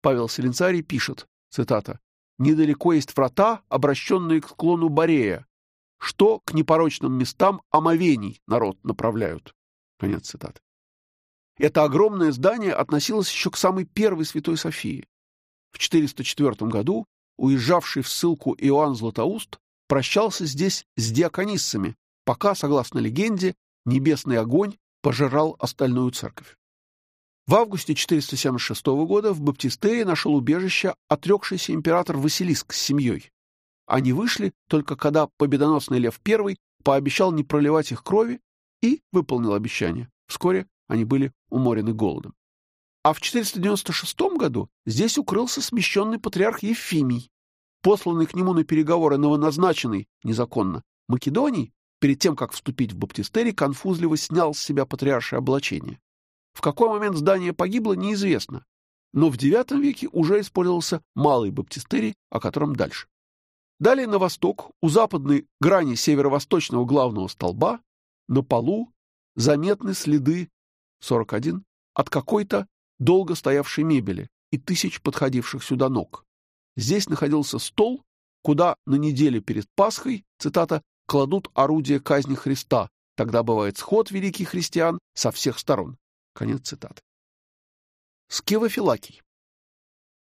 Павел Селенцарий пишет, цитата, «Недалеко есть врата, обращенные к склону Борея, что к непорочным местам омовений народ направляют». Конец цитаты. Это огромное здание относилось еще к самой первой Святой Софии. В 404 году уезжавший в ссылку Иоанн Златоуст прощался здесь с диакониссами, пока, согласно легенде, небесный огонь пожирал остальную церковь. В августе 476 года в Баптистере нашел убежище отрекшийся император Василиск с семьей. Они вышли только когда победоносный Лев I пообещал не проливать их крови и выполнил обещание. Вскоре они были уморены голодом. А в 496 году здесь укрылся смещенный патриарх Ефимий, посланный к нему на переговоры новоназначенный, незаконно, Македоний, перед тем, как вступить в баптистерий, конфузливо снял с себя патриаршее облачение. В какой момент здание погибло, неизвестно, но в IX веке уже использовался малый баптистерий, о котором дальше. Далее на восток, у западной грани северо-восточного главного столба, на полу заметны следы 41 от какой-то долго стоявшей мебели и тысяч подходивших сюда ног. Здесь находился стол, куда на неделе перед Пасхой, цитата, кладут орудие казни Христа. Тогда бывает сход великих христиан со всех сторон. Конец цитаты. Скевофилакий.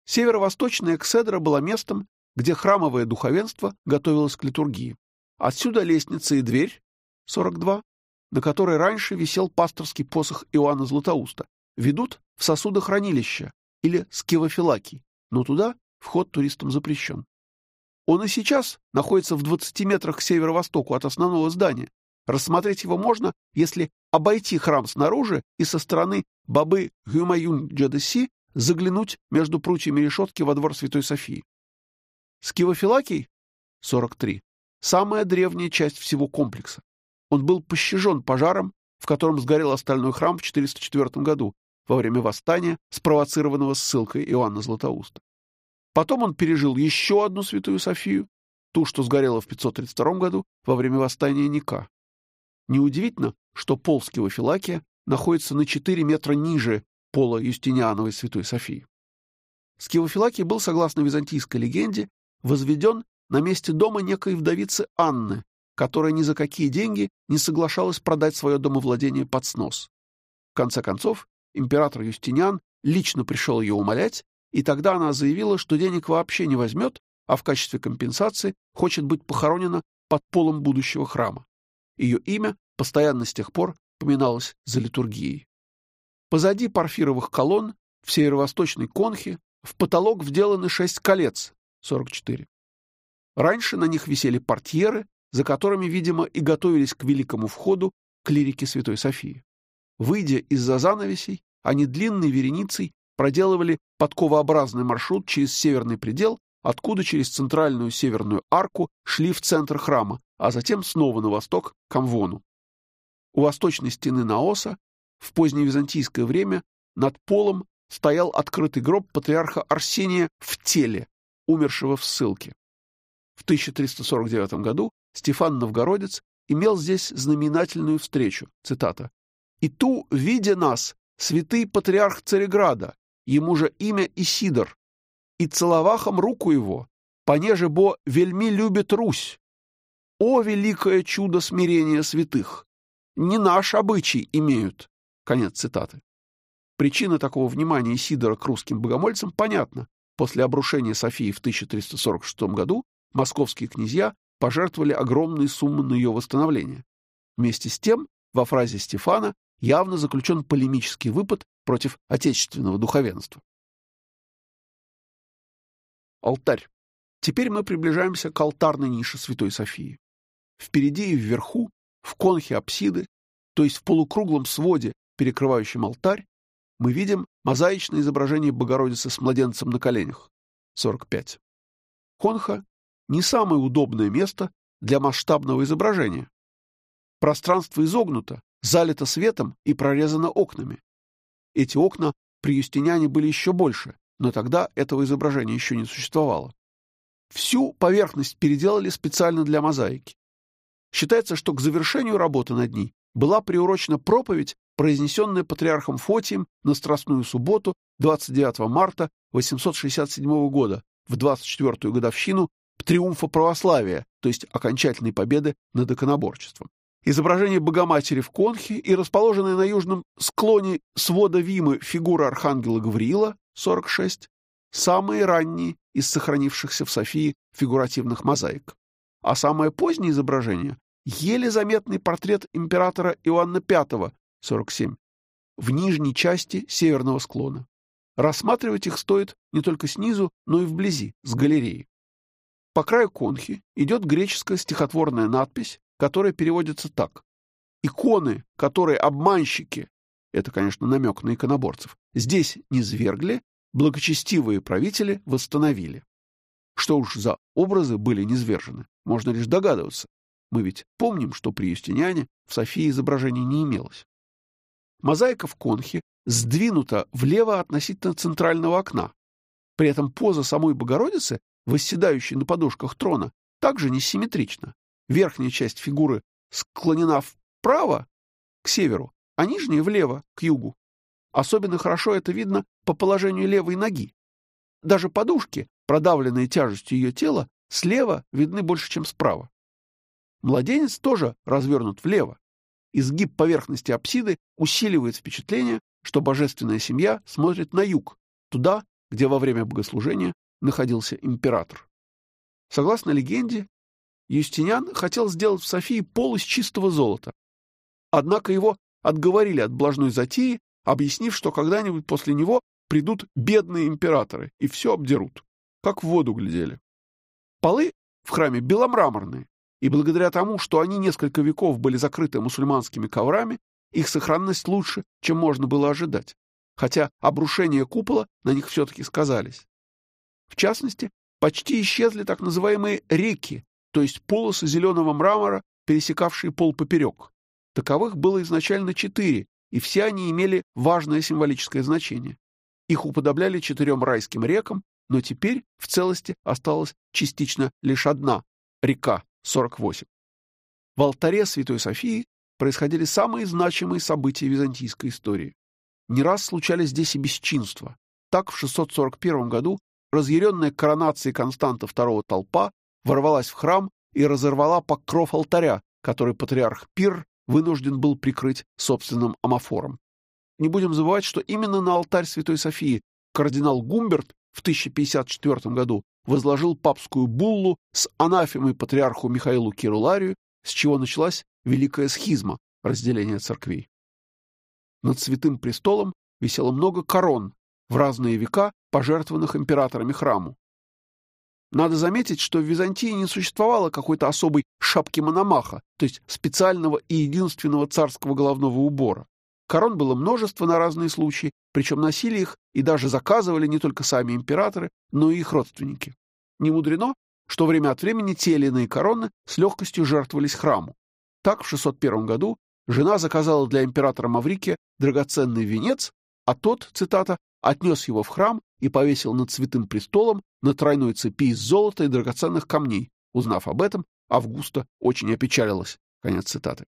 Северо-восточная Экседра была местом, где храмовое духовенство готовилось к литургии. Отсюда лестница и дверь, 42, на которой раньше висел пасторский посох Иоанна Златоуста, ведут в сосудохранилище или скевофилакий, но туда вход туристам запрещен. Он и сейчас находится в 20 метрах к северо-востоку от основного здания. Рассмотреть его можно, если обойти храм снаружи и со стороны Бабы Гюмаюн Джадаси заглянуть между прутьями решетки во двор Святой Софии. Скивофилакий, 43, самая древняя часть всего комплекса. Он был пощажен пожаром, в котором сгорел остальной храм в 404 году, во время восстания, спровоцированного ссылкой Иоанна Златоуста. Потом он пережил еще одну святую Софию, ту, что сгорела в 532 году во время восстания Ника. Неудивительно, что пол Скивофилакия находится на 4 метра ниже пола Юстиниановой святой Софии. Скивофилакий был, согласно византийской легенде, возведен на месте дома некой вдовицы Анны, которая ни за какие деньги не соглашалась продать свое домовладение под снос. В конце концов, император Юстиниан лично пришел ее умолять, и тогда она заявила, что денег вообще не возьмет, а в качестве компенсации хочет быть похоронена под полом будущего храма. Ее имя постоянно с тех пор поминалось за литургией. Позади парфировых колонн в северо-восточной конхе в потолок вделаны шесть колец, 44. Раньше на них висели портьеры, за которыми, видимо, и готовились к великому входу клирики Святой Софии. Выйдя из-за занавесей, они длинной вереницей проделывали подковообразный маршрут через северный предел, откуда через центральную северную арку шли в центр храма, а затем снова на восток, к Амвону. У восточной стены Наоса в поздневизантийское время над полом стоял открытый гроб патриарха Арсения в теле, умершего в ссылке. В 1349 году Стефан Новгородец имел здесь знаменательную встречу, цитата, «И ту, видя нас, святый патриарх Цареграда, ему же имя Исидор, и целовахом руку его, понеже бо вельми любит Русь. О, великое чудо смирения святых! Не наш обычай имеют». Конец цитаты. Причина такого внимания Исидора к русским богомольцам понятна. После обрушения Софии в 1346 году московские князья пожертвовали огромные суммы на ее восстановление. Вместе с тем, во фразе Стефана явно заключен полемический выпад против отечественного духовенства. Алтарь. Теперь мы приближаемся к алтарной нише Святой Софии. Впереди и вверху, в конхе апсиды, то есть в полукруглом своде, перекрывающем алтарь, мы видим мозаичное изображение Богородицы с младенцем на коленях. 45. Конха — не самое удобное место для масштабного изображения. Пространство изогнуто, залито светом и прорезано окнами. Эти окна при Юстиниане были еще больше, но тогда этого изображения еще не существовало. Всю поверхность переделали специально для мозаики. Считается, что к завершению работы над ней была приурочена проповедь произнесенное патриархом Фотием на Страстную субботу 29 марта 867 года, в 24-ю годовщину триумфа православия, то есть окончательной победы над иконоборчеством. Изображение Богоматери в конхе и расположенная на южном склоне свода Вимы фигура архангела Гавриила, 46, самые ранние из сохранившихся в Софии фигуративных мозаик. А самое позднее изображение — еле заметный портрет императора Иоанна V 47, в нижней части северного склона. Рассматривать их стоит не только снизу, но и вблизи, с галереи. По краю конхи идет греческая стихотворная надпись, которая переводится так. «Иконы, которые обманщики, это, конечно, намек на иконоборцев, здесь не свергли, благочестивые правители восстановили». Что уж за образы были низвержены, можно лишь догадываться. Мы ведь помним, что при Юстиниане в Софии изображений не имелось. Мозаика в конхе сдвинута влево относительно центрального окна. При этом поза самой Богородицы, восседающей на подушках трона, также несимметрична. Верхняя часть фигуры склонена вправо, к северу, а нижняя влево, к югу. Особенно хорошо это видно по положению левой ноги. Даже подушки, продавленные тяжестью ее тела, слева видны больше, чем справа. Младенец тоже развернут влево. Изгиб поверхности апсиды усиливает впечатление, что божественная семья смотрит на юг, туда, где во время богослужения находился император. Согласно легенде, Юстиниан хотел сделать в Софии пол из чистого золота. Однако его отговорили от блажной затеи, объяснив, что когда-нибудь после него придут бедные императоры и все обдерут, как в воду глядели. Полы в храме беломраморные, и благодаря тому, что они несколько веков были закрыты мусульманскими коврами, их сохранность лучше, чем можно было ожидать, хотя обрушения купола на них все-таки сказались. В частности, почти исчезли так называемые реки, то есть полосы зеленого мрамора, пересекавшие пол поперек. Таковых было изначально четыре, и все они имели важное символическое значение. Их уподобляли четырем райским рекам, но теперь в целости осталась частично лишь одна — река 48. В алтаре Святой Софии происходили самые значимые события византийской истории. Не раз случались здесь и бесчинства. Так, в 641 году разъяренная коронацией Константа II толпа ворвалась в храм и разорвала покров алтаря, который патриарх Пир вынужден был прикрыть собственным амофором. Не будем забывать, что именно на алтарь Святой Софии кардинал Гумберт в 1054 году возложил папскую буллу с анафемой патриарху Михаилу Кируларию, с чего началась Великая схизма, разделение церквей. Над святым престолом висело много корон, в разные века пожертвованных императорами храму. Надо заметить, что в Византии не существовало какой-то особой шапки Мономаха, то есть специального и единственного царского головного убора. Корон было множество на разные случаи, причем носили их и даже заказывали не только сами императоры, но и их родственники. Не мудрено, что время от времени те или иные короны с легкостью жертвовались храму. Так, в 601 году жена заказала для императора Маврикия драгоценный венец, а тот, цитата, отнес его в храм и повесил над святым престолом на тройной цепи из золота и драгоценных камней, Узнав об этом, Августа очень опечалилась. Конец цитаты.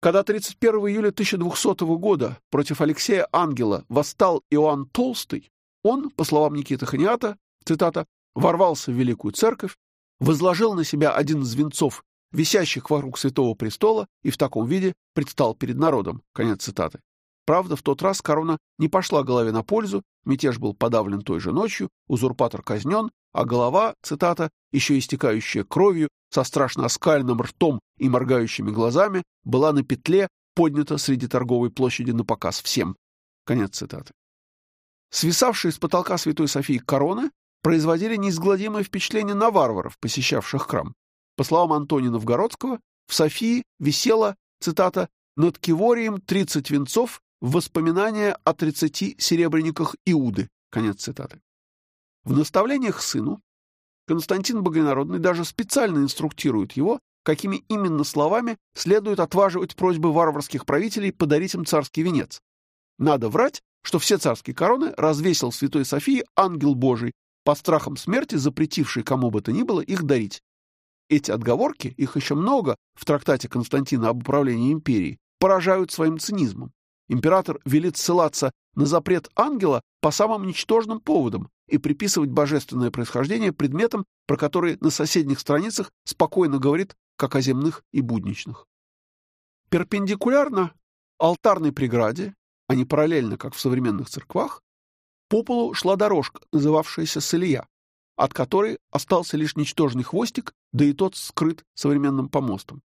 Когда 31 июля 1200 года против Алексея Ангела восстал Иоанн Толстый, он, по словам Никиты Ханиата, цитата, ворвался в Великую Церковь, возложил на себя один из венцов, висящих вокруг Святого Престола, и в таком виде предстал перед народом. Конец цитаты. Правда, в тот раз корона не пошла голове на пользу, мятеж был подавлен той же ночью, узурпатор казнен, а голова, цитата, еще истекающая кровью, со страшно оскальным ртом и моргающими глазами, была на петле поднята среди торговой площади на показ всем. Конец цитаты. Свисавшие с потолка Святой Софии короны производили неизгладимое впечатление на варваров, посещавших храм. По словам Антония Новгородского, в Софии висела, цитата, «над Киворием тридцать венцов в воспоминания о тридцати серебряниках Иуды». Конец цитаты. В наставлениях сыну Константин Богонародный даже специально инструктирует его, какими именно словами следует отваживать просьбы варварских правителей подарить им царский венец. Надо врать, что все царские короны развесил Святой Софии ангел Божий, по страхам смерти запретивший кому бы то ни было их дарить. Эти отговорки, их еще много в трактате Константина об управлении империей, поражают своим цинизмом. Император велит ссылаться на запрет ангела по самым ничтожным поводам и приписывать божественное происхождение предметам, про которые на соседних страницах спокойно говорит, как о земных и будничных. Перпендикулярно алтарной преграде, а не параллельно, как в современных церквах, по полу шла дорожка, называвшаяся Салия, от которой остался лишь ничтожный хвостик, да и тот скрыт современным помостом.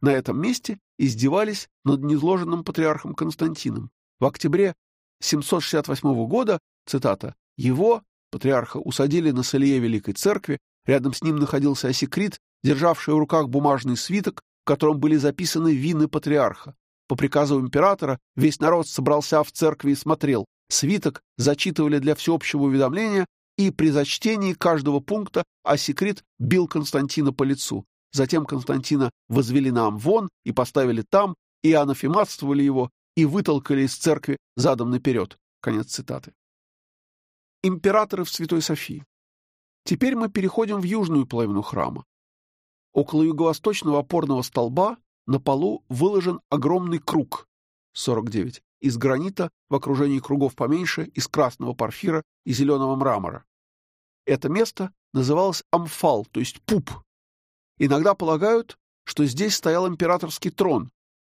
На этом месте издевались над незложенным патриархом Константином. В октябре 768 года, цитата, его, патриарха, усадили на Салие Великой Церкви, рядом с ним находился Осекрит, державший в руках бумажный свиток, в котором были записаны вины патриарха. По приказу императора весь народ собрался в церкви и смотрел. Свиток зачитывали для всеобщего уведомления, и при зачтении каждого пункта Осекрит бил Константина по лицу. Затем Константина возвели на Амвон и поставили там, и анафематствовали его, и вытолкали из церкви задом наперед. Конец цитаты. Императоры в Святой Софии. Теперь мы переходим в южную половину храма. Около юго-восточного опорного столба на полу выложен огромный круг 49 из гранита в окружении кругов поменьше из красного порфира и зеленого мрамора. Это место называлось амфал, то есть пуп. Иногда полагают, что здесь стоял императорский трон.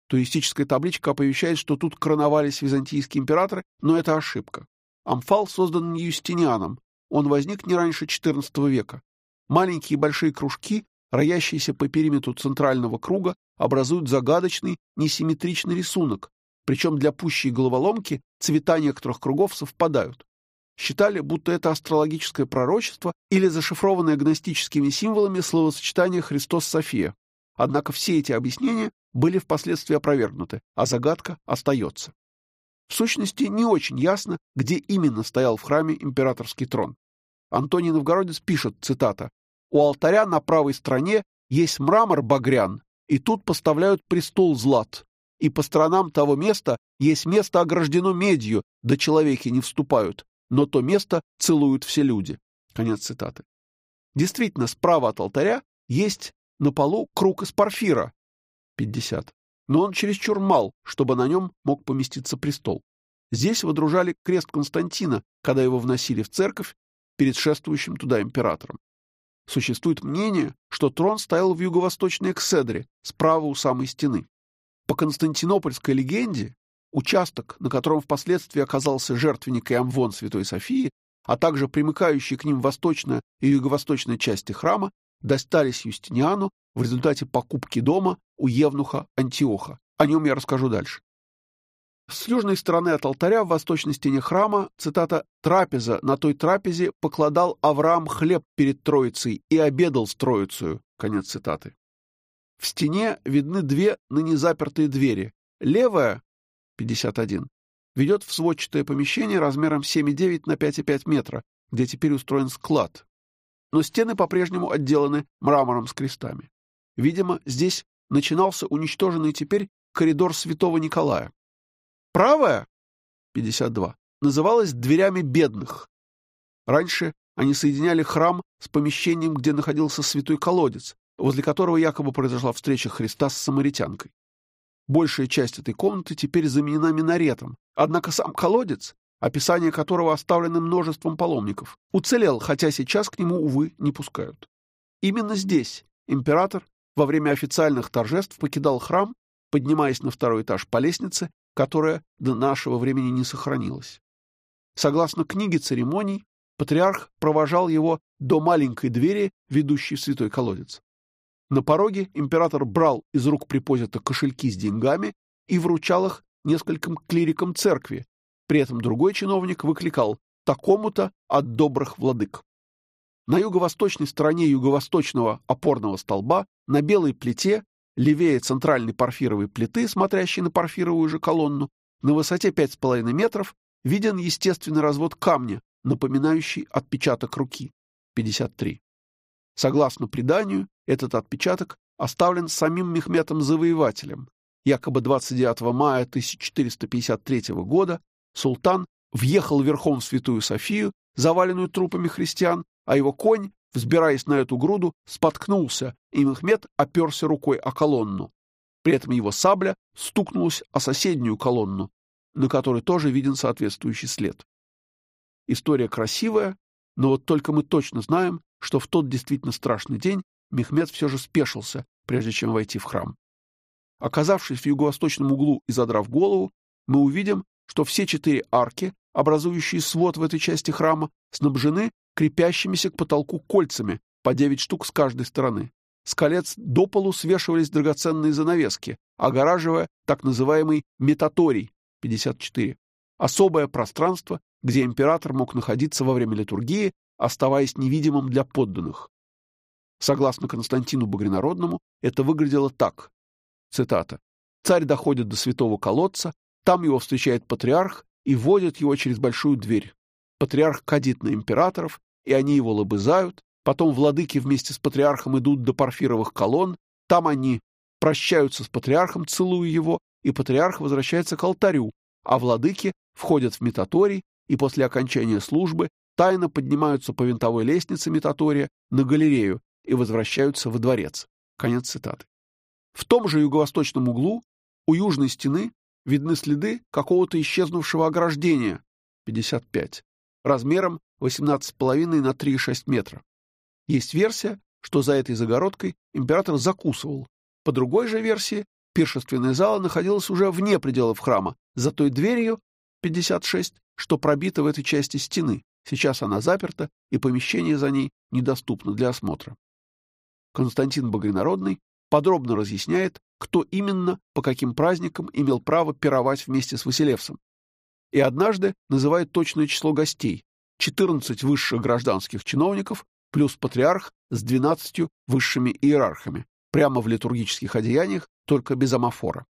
Туристическая табличка оповещает, что тут короновались византийские императоры, но это ошибка. Амфал создан Юстинианом, он возник не раньше XIV века. Маленькие и большие кружки, роящиеся по периметру центрального круга, образуют загадочный несимметричный рисунок, причем для пущей головоломки цвета некоторых кругов совпадают считали, будто это астрологическое пророчество или зашифрованное гностическими символами словосочетание «Христос-София». Однако все эти объяснения были впоследствии опровергнуты, а загадка остается. В сущности, не очень ясно, где именно стоял в храме императорский трон. Антоний Новгородец пишет, цитата, «У алтаря на правой стороне есть мрамор багрян, и тут поставляют престол злат, и по сторонам того места есть место ограждено медью, да человеки не вступают, но то место целуют все люди. Конец цитаты. Действительно, справа от алтаря есть на полу круг из порфира. 50. Но он чересчур мал, чтобы на нем мог поместиться престол. Здесь водружали крест Константина, когда его вносили в церковь перед шествующим туда императором. Существует мнение, что трон стоял в юго-восточной экседре, справа у самой стены. По константинопольской легенде, Участок, на котором впоследствии оказался жертвенник и амвон Святой Софии, а также примыкающие к ним восточная и юго-восточная части храма, достались Юстиниану в результате покупки дома у евнуха Антиоха. О нем я расскажу дальше. С южной стороны от алтаря в восточной стене храма, цитата, «трапеза, на той трапезе покладал Авраам хлеб перед Троицей и обедал с Троицею». Конец цитаты. В стене видны две ныне запертые двери. Левая 51, ведет в сводчатое помещение размером 7,9 на 5,5 метра, где теперь устроен склад. Но стены по-прежнему отделаны мрамором с крестами. Видимо, здесь начинался уничтоженный теперь коридор святого Николая. Правая, 52, называлась дверями бедных. Раньше Они соединяли храм с помещением, где находился святой колодец, возле которого якобы произошла встреча Христа с самаритянкой. Большая часть этой комнаты теперь заменена минаретом, однако сам колодец, описание которого оставлено множеством паломников, уцелел, хотя сейчас к нему, увы, не пускают. Именно здесь император во время официальных торжеств покидал храм, поднимаясь на второй этаж по лестнице, которая до нашего времени не сохранилась. Согласно книге церемоний, патриарх провожал его до маленькой двери, ведущей в святой колодец. На пороге император брал из рук припозита кошельки с деньгами и вручал их нескольким клирикам церкви. При этом другой чиновник выкликал «такому-то от добрых владык». На юго-восточной стороне юго-восточного опорного столба на белой плите, левее центральной порфировой плиты, смотрящей на порфировую же колонну, на высоте 5,5 метров, виден естественный развод камня, напоминающий отпечаток руки. 53. Согласно преданию, этот отпечаток оставлен самим Мехметом Завоевателем. Якобы 29 мая 1453 года султан въехал верхом в Святую Софию, заваленную трупами христиан, а его конь, взбираясь на эту груду, споткнулся, и Мехмед оперся рукой о колонну. При этом его сабля стукнулась о соседнюю колонну, на которой тоже виден соответствующий след. История красивая, но вот только мы точно знаем, что в тот действительно страшный день Мехмед все же спешился, прежде чем войти в храм. Оказавшись в юго-восточном углу и задрав голову, мы увидим, что все четыре арки, образующие свод в этой части храма, снабжены крепящимися к потолку кольцами, по девять штук с каждой стороны. С колец до полу свешивались драгоценные занавески, огораживая так называемый метаторий 54, особое пространство, где император мог находиться во время литургии, оставаясь невидимым для подданных. Согласно Константину Багринародному, это выглядело так. Цитата. «Царь доходит до святого колодца, там его встречает патриарх и вводит его через большую дверь. Патриарх кадит на императоров, и они его лобызают, потом владыки вместе с патриархом идут до парфировых колонн, там они прощаются с патриархом, целуя его, и патриарх возвращается к алтарю, а владыки входят в метаторий и после окончания службы тайно поднимаются по винтовой лестнице метатория на галерею и возвращаются во дворец. Конец цитаты. В том же юго-восточном углу у южной стены видны следы какого-то исчезнувшего ограждения 55 размером 18,5 на 3,6 метра. Есть версия, что за этой загородкой император закусывал. По другой же версии, пиршественная зала находилась уже вне пределов храма, за той дверью 56, что пробита в этой части стены. Сейчас она заперта, и помещение за ней недоступно для осмотра. Константин Богонародный подробно разъясняет, кто именно по каким праздникам имел право пировать вместе с Василевсом. И однажды называет точное число гостей — 14 высших гражданских чиновников плюс патриарх с 12 высшими иерархами, прямо в литургических одеяниях, только без амафора.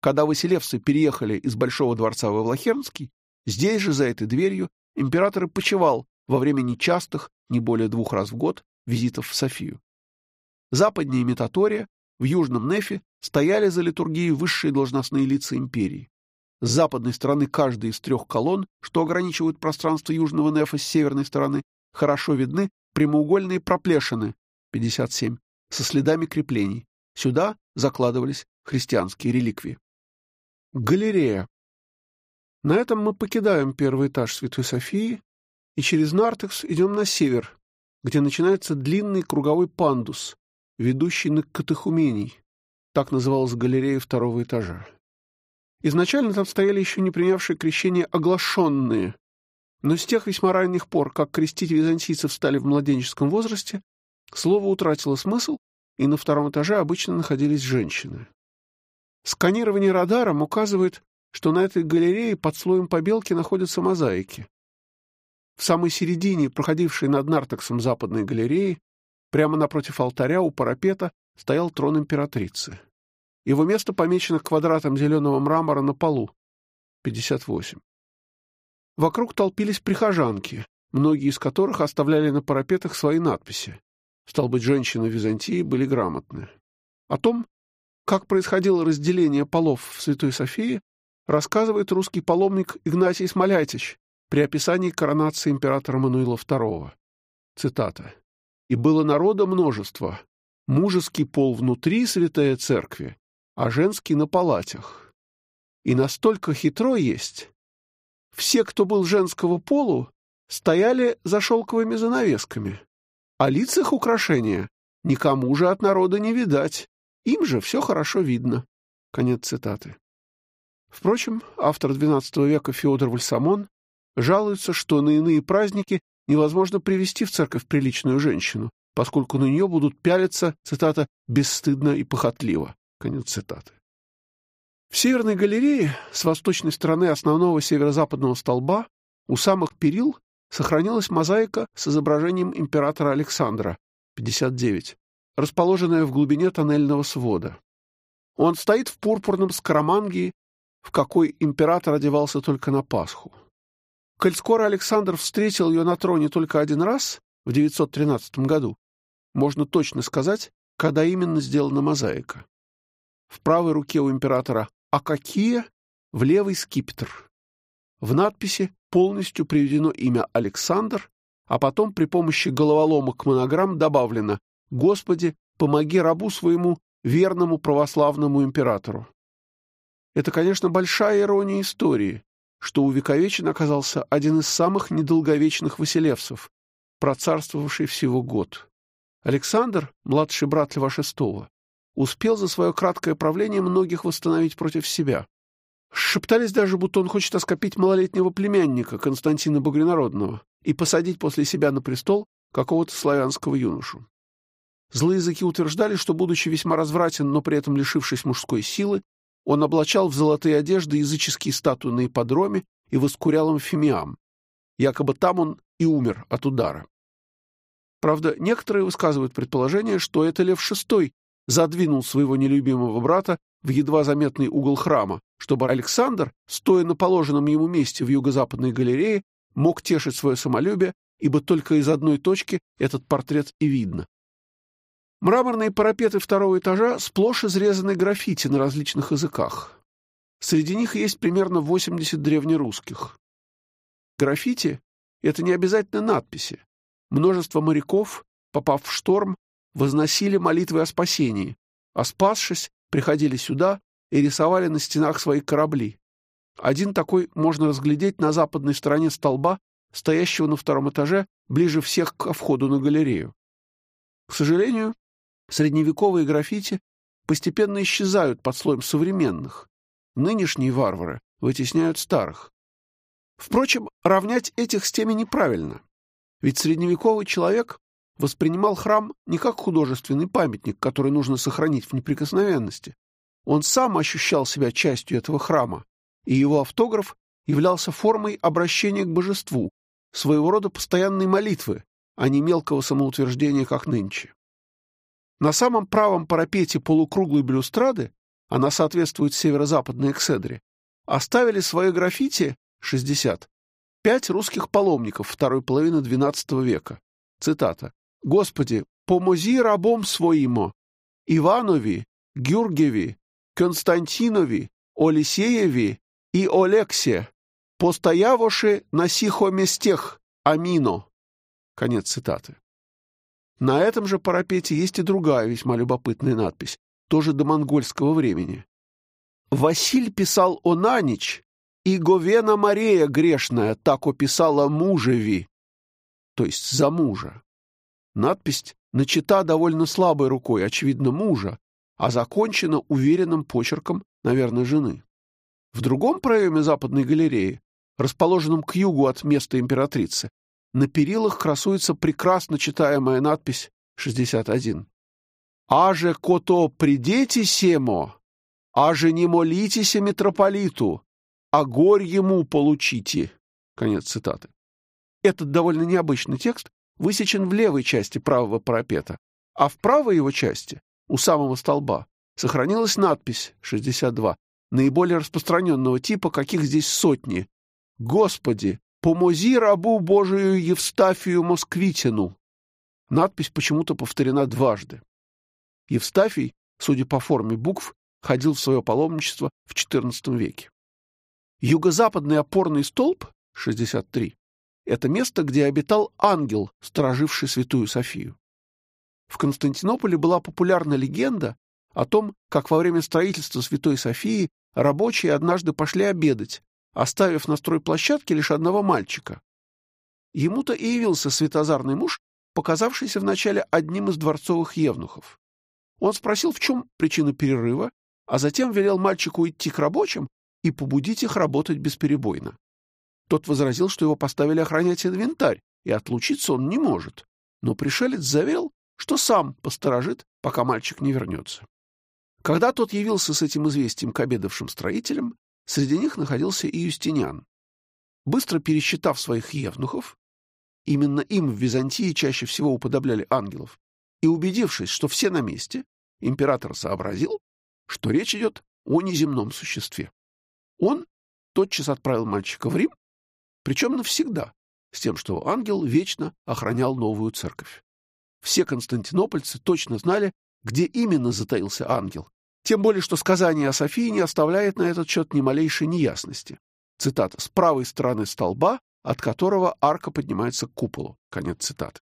Когда Василевсы переехали из Большого дворца во Влахернский, здесь же, за этой дверью, император и почевал во время нечастых, не более двух раз в год, визитов в Софию. Западнее Метатория, в Южном Нефе, стояли за литургией высшие должностные лица империи. С западной стороны каждой из трех колонн, что ограничивают пространство Южного Нефа с северной стороны, хорошо видны прямоугольные проплешины 57 со следами креплений. Сюда закладывались христианские реликвии. Галерея. На этом мы покидаем первый этаж Святой Софии и через Нартекс идем на север, где начинается длинный круговой пандус, ведущий на катехумений. Так называлась галерея второго этажа. Изначально там стояли еще не принявшие крещение оглашенные, но с тех весьма ранних пор, как крестить византийцев стали в младенческом возрасте, слово утратило смысл, и на втором этаже обычно находились женщины. Сканирование радаром указывает, что на этой галерее под слоем побелки находятся мозаики. В самой середине, проходившей над Нартексом западной галереи, прямо напротив алтаря у парапета стоял трон императрицы. Его место помечено квадратом зеленого мрамора на полу. 58. Вокруг толпились прихожанки, многие из которых оставляли на парапетах свои надписи. Стал быть, женщины Византии были грамотны. О том, как происходило разделение полов в Святой Софии, рассказывает русский паломник Игнатий Смоляйтич при описании коронации императора Мануила II. Цитата. «И было народа множество, мужеский пол внутри святая церкви, а женский на палатях. И настолько хитро есть, все, кто был женского полу, стояли за шелковыми занавесками, а лиц их украшения никому же от народа не видать, им же все хорошо видно». Конец цитаты. Впрочем, автор XII века Феодор Вальсамон жалуется, что на иные праздники невозможно привести в церковь приличную женщину, поскольку на нее будут пялиться, цитата, «бесстыдно и похотливо». Конец цитаты. В Северной галерее с восточной стороны основного северо-западного столба у самых перил сохранилась мозаика с изображением императора Александра, 59, расположенная в глубине тоннельного свода. Он стоит в пурпурном скоромангии, в какой император одевался только на Пасху. Коль скоро Александр встретил ее на троне только один раз, в 913 году, можно точно сказать, когда именно сделана мозаика. В правой руке у императора Акакия, в левой скипетр. В надписи полностью приведено имя Александр, а потом при помощи головоломок монограмм добавлено «Господи, помоги рабу своему, верному православному императору». Это, конечно, большая ирония истории, что увековечен оказался один из самых недолговечных Василевсов, процарствовавший всего год. Александр, младший брат Льва VI, успел за свое краткое правление многих восстановить против себя. Шептались даже, будто он хочет оскопить малолетнего племянника Константина Богринародного и посадить после себя на престол какого-то славянского юношу. Злые языки утверждали, что, будучи весьма развратен, но при этом лишившись мужской силы, он облачал в золотые одежды языческие статуи на ипподроме и воскурял им фимиам. Якобы там он и умер от удара. Правда, некоторые высказывают предположение, что это Лев VI задвинул своего нелюбимого брата в едва заметный угол храма, чтобы Александр, стоя на положенном ему месте в юго-западной галерее, мог тешить свое самолюбие, ибо только из одной точки этот портрет и видно. Мраморные парапеты второго этажа сплошь изрезаны граффити на различных языках. Среди них есть примерно 80 древнерусских. Граффити — это не обязательно надписи. Множество моряков, попав в шторм, возносили молитвы о спасении, а спасшись, приходили сюда и рисовали на стенах свои корабли. Один такой можно разглядеть на западной стороне столба, стоящего на втором этаже, ближе всех к входу на галерею. К сожалению, Средневековые граффити постепенно исчезают под слоем современных. Нынешние варвары вытесняют старых. Впрочем, равнять этих с теми неправильно. Ведь средневековый человек воспринимал храм не как художественный памятник, который нужно сохранить в неприкосновенности. Он сам ощущал себя частью этого храма, и его автограф являлся формой обращения к божеству, своего рода постоянной молитвы, а не мелкого самоутверждения, как нынче. На самом правом парапете полукруглой блюстрады, она соответствует северо-западной экседре, оставили свои граффити 60 пять русских паломников второй половины XII века. Цитата. «Господи, помози рабом своимо, Иванови, Гюргеви, Константинови, Олисееви и Олексе, постоявоши на сихо местех, амино». Конец цитаты. На этом же парапете есть и другая весьма любопытная надпись, тоже до монгольского времени. «Василь писал о Нанич, и Говена Мария грешная так описала мужеви», то есть за мужа. Надпись начата довольно слабой рукой, очевидно, мужа, а закончена уверенным почерком, наверное, жены. В другом проеме западной галереи, расположенном к югу от места императрицы, на перилах красуется прекрасно читаемая надпись 61. «Аже кото придете семо, аже не молитесь митрополиту, а горь ему получите». Конец цитаты. Этот довольно необычный текст высечен в левой части правого парапета, а в правой его части, у самого столба, сохранилась надпись 62, наиболее распространенного типа, каких здесь сотни. «Господи, «Помози рабу Божию Евстафию Москвитину». Надпись почему-то повторена дважды. Евстафий, судя по форме букв, ходил в свое паломничество в XIV веке. Юго-западный опорный столб 63. Это место, где обитал ангел, стороживший Святую Софию. В Константинополе была популярна легенда о том, как во время строительства Святой Софии рабочие однажды пошли обедать, оставив на стройплощадке лишь одного мальчика. Ему-то и явился светозарный муж, показавшийся вначале одним из дворцовых евнухов. Он спросил, в чем причина перерыва, а затем велел мальчику идти к рабочим и побудить их работать бесперебойно. Тот возразил, что его поставили охранять инвентарь, и отлучиться он не может. Но пришелец заверил, что сам посторожит, пока мальчик не вернется. Когда тот явился с этим известием к обедавшим строителям, среди них находился и Юстиниан. Быстро пересчитав своих евнухов, именно им в Византии чаще всего уподобляли ангелов, и убедившись, что все на месте, император сообразил, что речь идет о неземном существе. Он тотчас отправил мальчика в Рим, причем навсегда, с тем, что ангел вечно охранял новую церковь. Все константинопольцы точно знали, где именно затаился ангел, тем более, что сказание о Софии не оставляет на этот счет ни малейшей неясности. Цитата. «С правой стороны столба, от которого арка поднимается к куполу». Конец цитаты.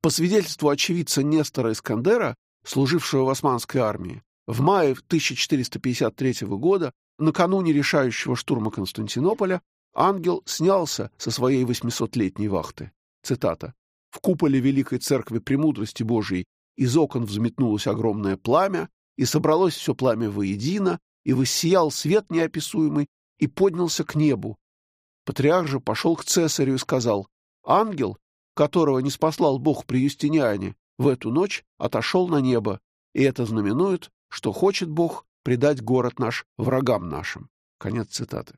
По свидетельству очевидца Нестора Искандера, служившего в османской армии, в мае 1453 года, накануне решающего штурма Константинополя, ангел снялся со своей 800-летней вахты. Цитата. «В куполе Великой Церкви Премудрости Божией из окон взметнулось огромное пламя, и собралось все пламя воедино, и воссиял свет неописуемый, и поднялся к небу. Патриарх же пошел к цесарю и сказал, «Ангел, которого не спаслал Бог при Юстиниане, в эту ночь отошел на небо, и это знаменует, что хочет Бог предать город наш врагам нашим». Конец цитаты.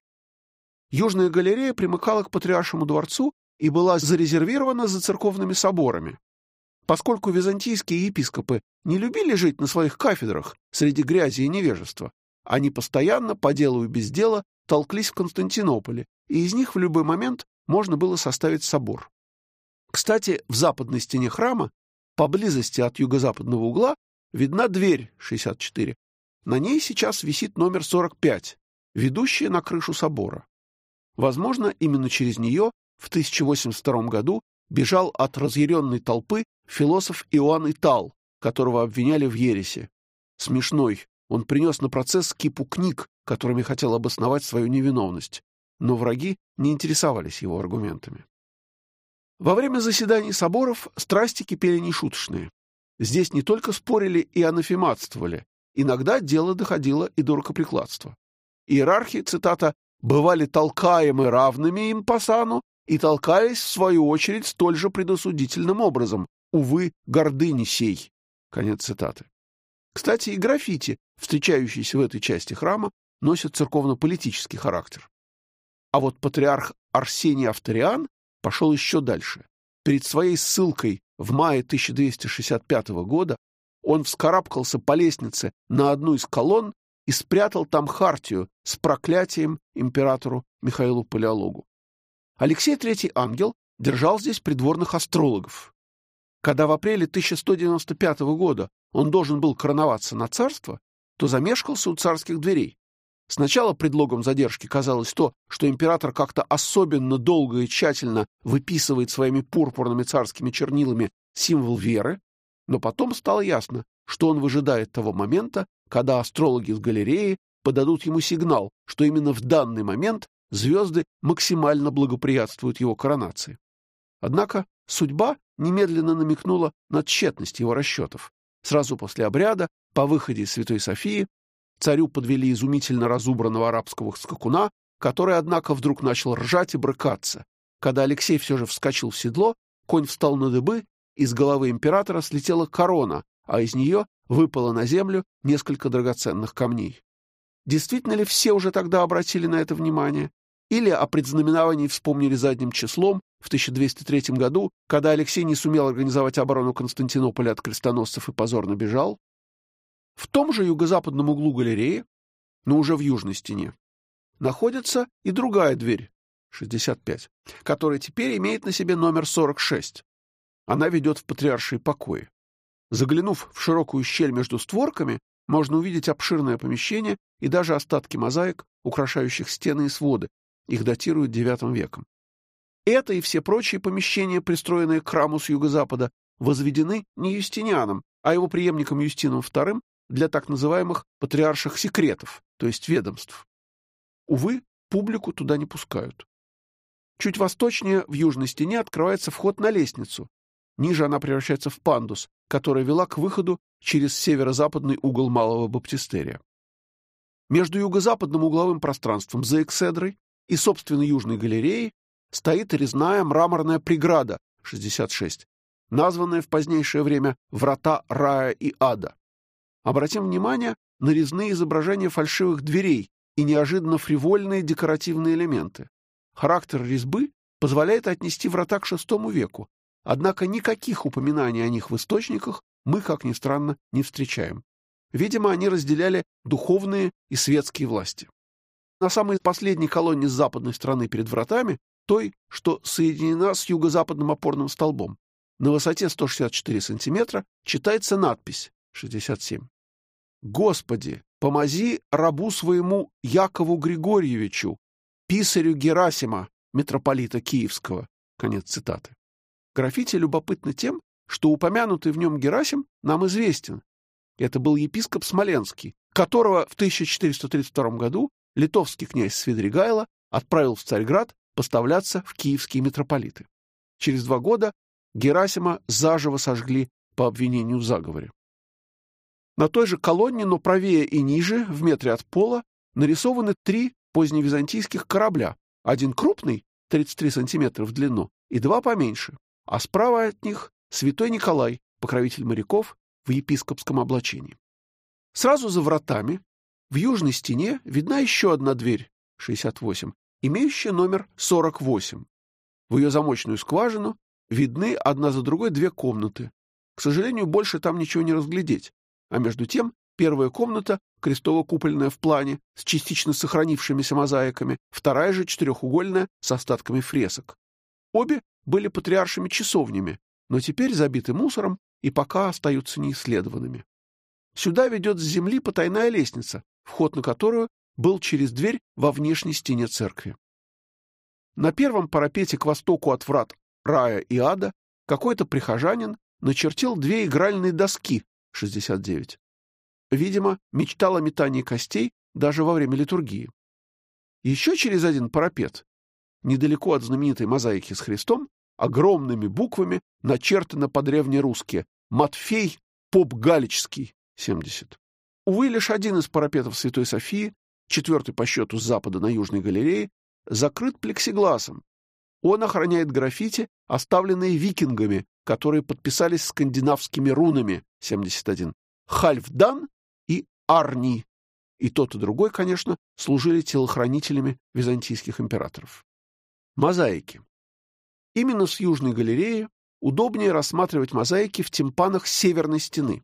Южная галерея примыкала к Патриаршему дворцу и была зарезервирована за церковными соборами. Поскольку византийские епископы не любили жить на своих кафедрах среди грязи и невежества, они постоянно, по делу и без дела, толклись в Константинополе, и из них в любой момент можно было составить собор. Кстати, в западной стене храма, поблизости от юго-западного угла, видна дверь 64. На ней сейчас висит номер 45, ведущая на крышу собора. Возможно, именно через нее в 1082 году бежал от разъяренной толпы философ Иоанн Итал, которого обвиняли в ересе. Смешной, он принес на процесс кипу книг, которыми хотел обосновать свою невиновность, но враги не интересовались его аргументами. Во время заседаний соборов страсти кипели нешуточные. Здесь не только спорили и анафематствовали, иногда дело доходило и до рукоприкладства. Иерархи, цитата, «бывали толкаемы равными им по сану и толкались, в свою очередь, столь же предосудительным образом. Увы, гордыни сей. Конец цитаты. Кстати, и граффити, встречающиеся в этой части храма, носят церковно-политический характер. А вот патриарх Арсений Авториан пошел еще дальше. Перед своей ссылкой в мае 1265 года он вскарабкался по лестнице на одну из колонн и спрятал там хартию с проклятием императору Михаилу Палеологу. Алексей III Ангел держал здесь придворных астрологов. Когда в апреле 1195 года он должен был короноваться на царство, то замешкался у царских дверей. Сначала предлогом задержки казалось то, что император как-то особенно долго и тщательно выписывает своими пурпурными царскими чернилами символ веры, но потом стало ясно, что он выжидает того момента, когда астрологи с галереи подадут ему сигнал, что именно в данный момент звезды максимально благоприятствуют его коронации. Однако судьба немедленно намекнула на тщетность его расчетов. Сразу после обряда, по выходе из Святой Софии, царю подвели изумительно разубранного арабского скакуна, который, однако, вдруг начал ржать и брыкаться. Когда Алексей все же вскочил в седло, конь встал на дыбы, из головы императора слетела корона, а из нее выпало на землю несколько драгоценных камней. Действительно ли все уже тогда обратили на это внимание? Или о предзнаменовании вспомнили задним числом в 1203 году, когда Алексей не сумел организовать оборону Константинополя от крестоносцев и позорно бежал. В том же юго-западном углу галереи, но уже в южной стене, находится и другая дверь, 65, которая теперь имеет на себе номер 46. Она ведет в патриаршие покои. Заглянув в широкую щель между створками, можно увидеть обширное помещение и даже остатки мозаик, украшающих стены и своды, их датируют IX веком. Это и все прочие помещения, пристроенные к храму с юго-запада, возведены не Юстинианом, а его преемником Юстином II для так называемых патриарших секретов, то есть ведомств. Увы, публику туда не пускают. Чуть восточнее, в южной стене, открывается вход на лестницу. Ниже она превращается в пандус, которая вела к выходу через северо-западный угол Малого Баптистерия. Между юго-западным угловым пространством за экседрой и собственной южной галереей стоит резная мраморная преграда 66, названная в позднейшее время «Врата рая и ада». Обратим внимание на резные изображения фальшивых дверей и неожиданно фривольные декоративные элементы. Характер резьбы позволяет отнести врата к VI веку, однако никаких упоминаний о них в источниках мы, как ни странно, не встречаем. Видимо, они разделяли духовные и светские власти. На самой последней колонне с западной стороны перед вратами, той, что соединена с юго-западным опорным столбом, на высоте 164 сантиметра читается надпись 67. «Господи, помози рабу своему Якову Григорьевичу, писарю Герасима, митрополита Киевского». Конец цитаты. Граффити любопытно тем, что упомянутый в нем Герасим нам известен. Это был епископ Смоленский, которого в 1432 году литовский князь Свидригайло отправил в Царьград поставляться в киевские митрополиты. Через два года Герасима заживо сожгли по обвинению в заговоре. На той же колонне, но правее и ниже, в метре от пола, нарисованы три поздневизантийских корабля. Один крупный, 33 сантиметра в длину, и два поменьше, а справа от них святой Николай, покровитель моряков, в епископском облачении. Сразу за вратами, в южной стене, видна еще одна дверь, 68, имеющая номер 48. В ее замочную скважину видны одна за другой две комнаты. К сожалению, больше там ничего не разглядеть. А между тем, первая комната, крестово-купольная в плане, с частично сохранившимися мозаиками, вторая же четырехугольная, с остатками фресок. Обе были патриаршими часовнями, но теперь забиты мусором и пока остаются неисследованными. Сюда ведет с земли потайная лестница, вход на которую был через дверь во внешней стене церкви. На первом парапете к востоку от врат рая и ада какой-то прихожанин начертил две игральные доски 69. Видимо, мечтал о метании костей даже во время литургии. Еще через один парапет, недалеко от знаменитой мозаики с Христом, огромными буквами начертано по-древнерусски «Матфей Поп Галичский, 70». Увы, лишь один из парапетов Святой Софии, четвертый по счету с запада на Южной галерее, закрыт плексигласом. Он охраняет граффити, оставленные викингами, которые подписались скандинавскими рунами 71. Хальфдан и Арни. И тот, и другой, конечно, служили телохранителями византийских императоров. Мозаики. Именно с Южной галереи удобнее рассматривать мозаики в тимпанах северной стены.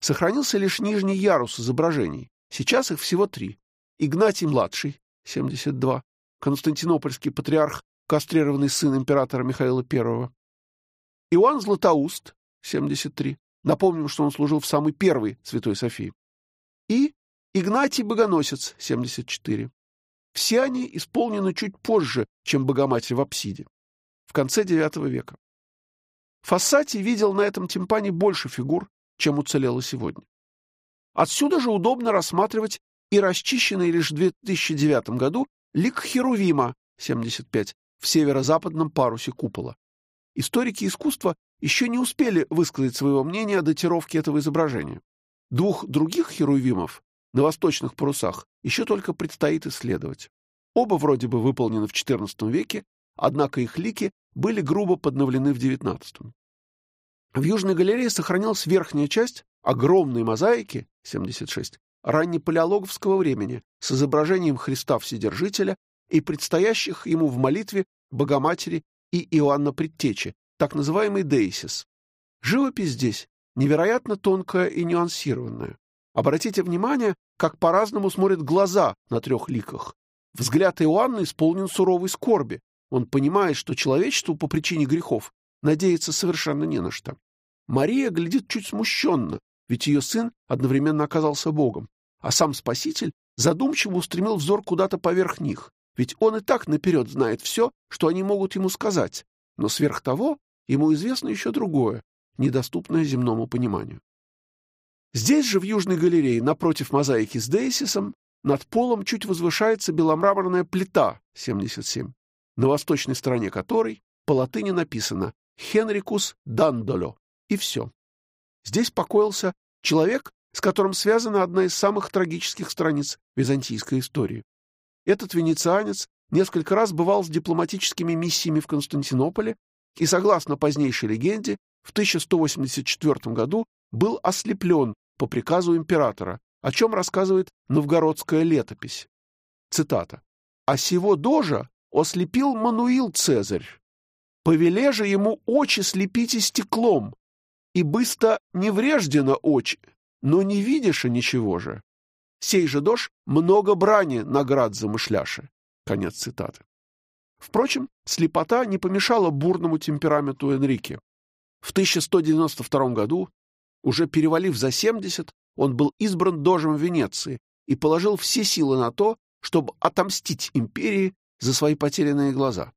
Сохранился лишь нижний ярус изображений. Сейчас их всего три. Игнатий-младший, 72, Константинопольский патриарх, кастрированный сын императора Михаила I. Иоанн Златоуст, 73. Напомним, что он служил в самой первой Святой Софии. И Игнатий Богоносец, 74. Все они исполнены чуть позже, чем Богоматерь в апсиде в конце IX века. Фассати видел на этом тимпане больше фигур, чем уцелело сегодня. Отсюда же удобно рассматривать и расчищенный лишь в 2009 году лик Херувима 75 в северо-западном парусе купола. Историки искусства еще не успели высказать своего мнения о датировке этого изображения. Двух других херувимов на восточных парусах еще только предстоит исследовать. Оба вроде бы выполнены в XIV веке, однако их лики были грубо подновлены в XIX. В Южной галерее сохранилась верхняя часть огромной мозаики 76 раннепалеологовского времени с изображением Христа Вседержителя и предстоящих ему в молитве Богоматери и Иоанна Предтечи, так называемый дейсис. Живопись здесь невероятно тонкая и нюансированная. Обратите внимание, как по-разному смотрят глаза на трех ликах. Взгляд Иоанна исполнен суровой скорби, он понимает, что человечеству по причине грехов надеяться совершенно не на что. Мария глядит чуть смущенно, ведь ее сын одновременно оказался Богом, а сам Спаситель задумчиво устремил взор куда-то поверх них, Ведь он и так наперед знает все, что они могут ему сказать, но сверх того ему известно еще другое, недоступное земному пониманию. Здесь же, в Южной галерее, напротив мозаики с Дейсисом, над полом чуть возвышается беломраморная плита 77, на восточной стороне которой по латыни написано «Хенрикус Дандоло» и все. Здесь покоился человек, с которым связана одна из самых трагических страниц византийской истории. Этот венецианец несколько раз бывал с дипломатическими миссиями в Константинополе и, согласно позднейшей легенде, в 1184 году был ослеплен по приказу императора, о чем рассказывает новгородская летопись. Цитата. «А сего дожа ослепил Мануил Цезарь. Повеле же ему очи слепите стеклом, и быстро не вреждено очи, но не видишь ничего же. Сей же дождь много брани наград замышляши». Конец цитаты. Впрочем, слепота не помешала бурному темпераменту Энрике. В 1192 году, уже перевалив за 70, он был избран дожем Венеции и положил все силы на то, чтобы отомстить империи за свои потерянные глаза.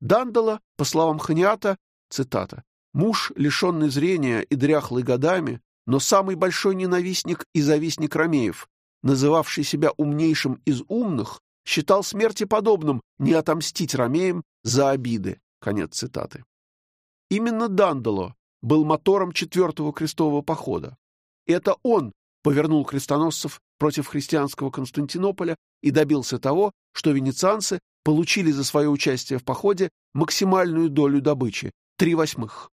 Дандала, по словам Ханиата, цитата, «муж, лишенный зрения и дряхлый годами, но самый большой ненавистник и завистник Ромеев, называвший себя умнейшим из умных, считал смерти подобным не отомстить ромеям за обиды. Конец цитаты. Именно Дандало был мотором четвертого крестового похода. Это он повернул крестоносцев против христианского Константинополя и добился того, что венецианцы получили за свое участие в походе максимальную долю добычи – три восьмых.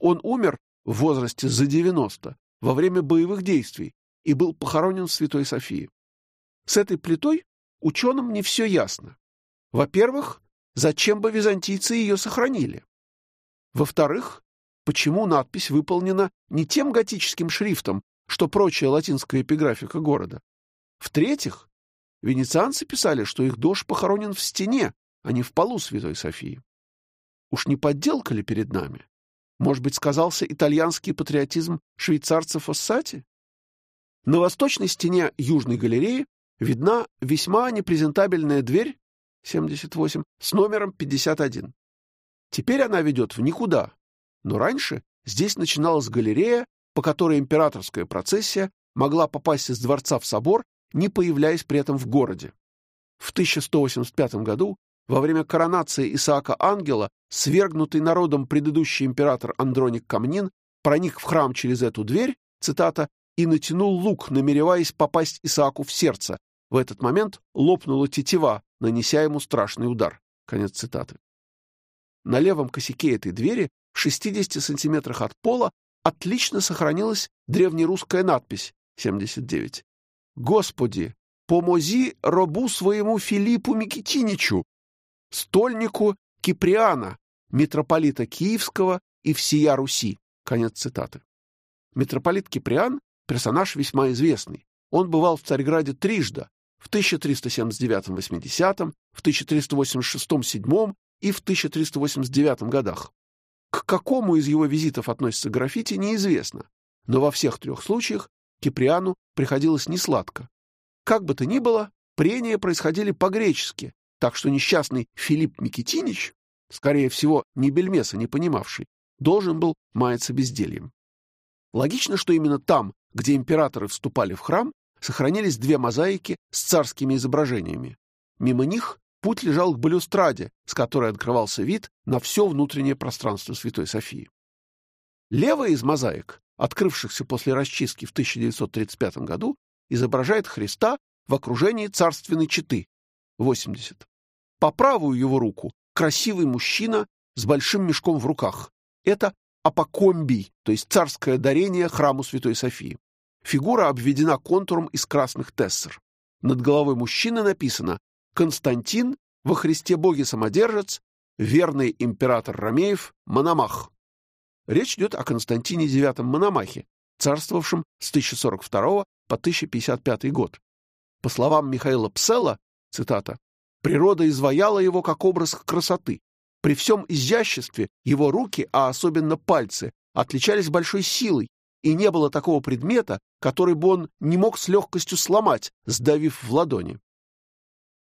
Он умер в возрасте за 90 во время боевых действий и был похоронен в Святой Софии. С этой плитой ученым не все ясно. Во-первых, зачем бы византийцы ее сохранили? Во-вторых, почему надпись выполнена не тем готическим шрифтом, что прочая латинская эпиграфика города? В-третьих, венецианцы писали, что их дождь похоронен в стене, а не в полу Святой Софии. Уж не подделка ли перед нами? Может быть, сказался итальянский патриотизм швейцарцев Оссати? На восточной стене Южной галереи видна весьма непрезентабельная дверь 78 с номером 51. Теперь она ведет в никуда, но раньше здесь начиналась галерея, по которой императорская процессия могла попасть из дворца в собор, не появляясь при этом в городе. В 1185 году, во время коронации Исаака Ангела, свергнутый народом предыдущий император Андроник Камнин проник в храм через эту дверь, цитата, и натянул лук, намереваясь попасть Исааку в сердце, в этот момент лопнула тетива, нанеся ему страшный удар. Конец цитаты. На левом косяке этой двери, в 60 сантиметрах от пола, отлично сохранилась древнерусская надпись 79. «Господи, помози робу своему Филиппу Микитиничу, стольнику Киприана, митрополита Киевского и всея Руси». Конец цитаты. Митрополит Киприан — персонаж весьма известный. Он бывал в Царьграде трижды, в 1379-80, в 1386-7 и в 1389 годах. К какому из его визитов относится граффити, неизвестно, но во всех трех случаях Киприану приходилось несладко. Как бы то ни было, прения происходили по-гречески, так что несчастный Филипп Микитинич, скорее всего, ни бельмеса не понимавший, должен был маяться бездельем. Логично, что именно там, где императоры вступали в храм, сохранились две мозаики с царскими изображениями. Мимо них путь лежал к балюстраде, с которой открывался вид на все внутреннее пространство Святой Софии. Левая из мозаик, открывшихся после расчистки в 1935 году, изображает Христа в окружении царственной четы, 80. По правую его руку красивый мужчина с большим мешком в руках. Это апокомбий, то есть царское дарение храму Святой Софии. Фигура обведена контуром из красных тессер. Над головой мужчины написано «Константин, во Христе Боге самодержец, верный император Ромеев, Мономах». Речь идет о Константине IX Мономахе, царствовавшем с 1042 по 1055 год. По словам Михаила Псела, цитата, «природа изваяла его как образ красоты. При всем изяществе его руки, а особенно пальцы, отличались большой силой, и не было такого предмета, который бы он не мог с легкостью сломать, сдавив в ладони.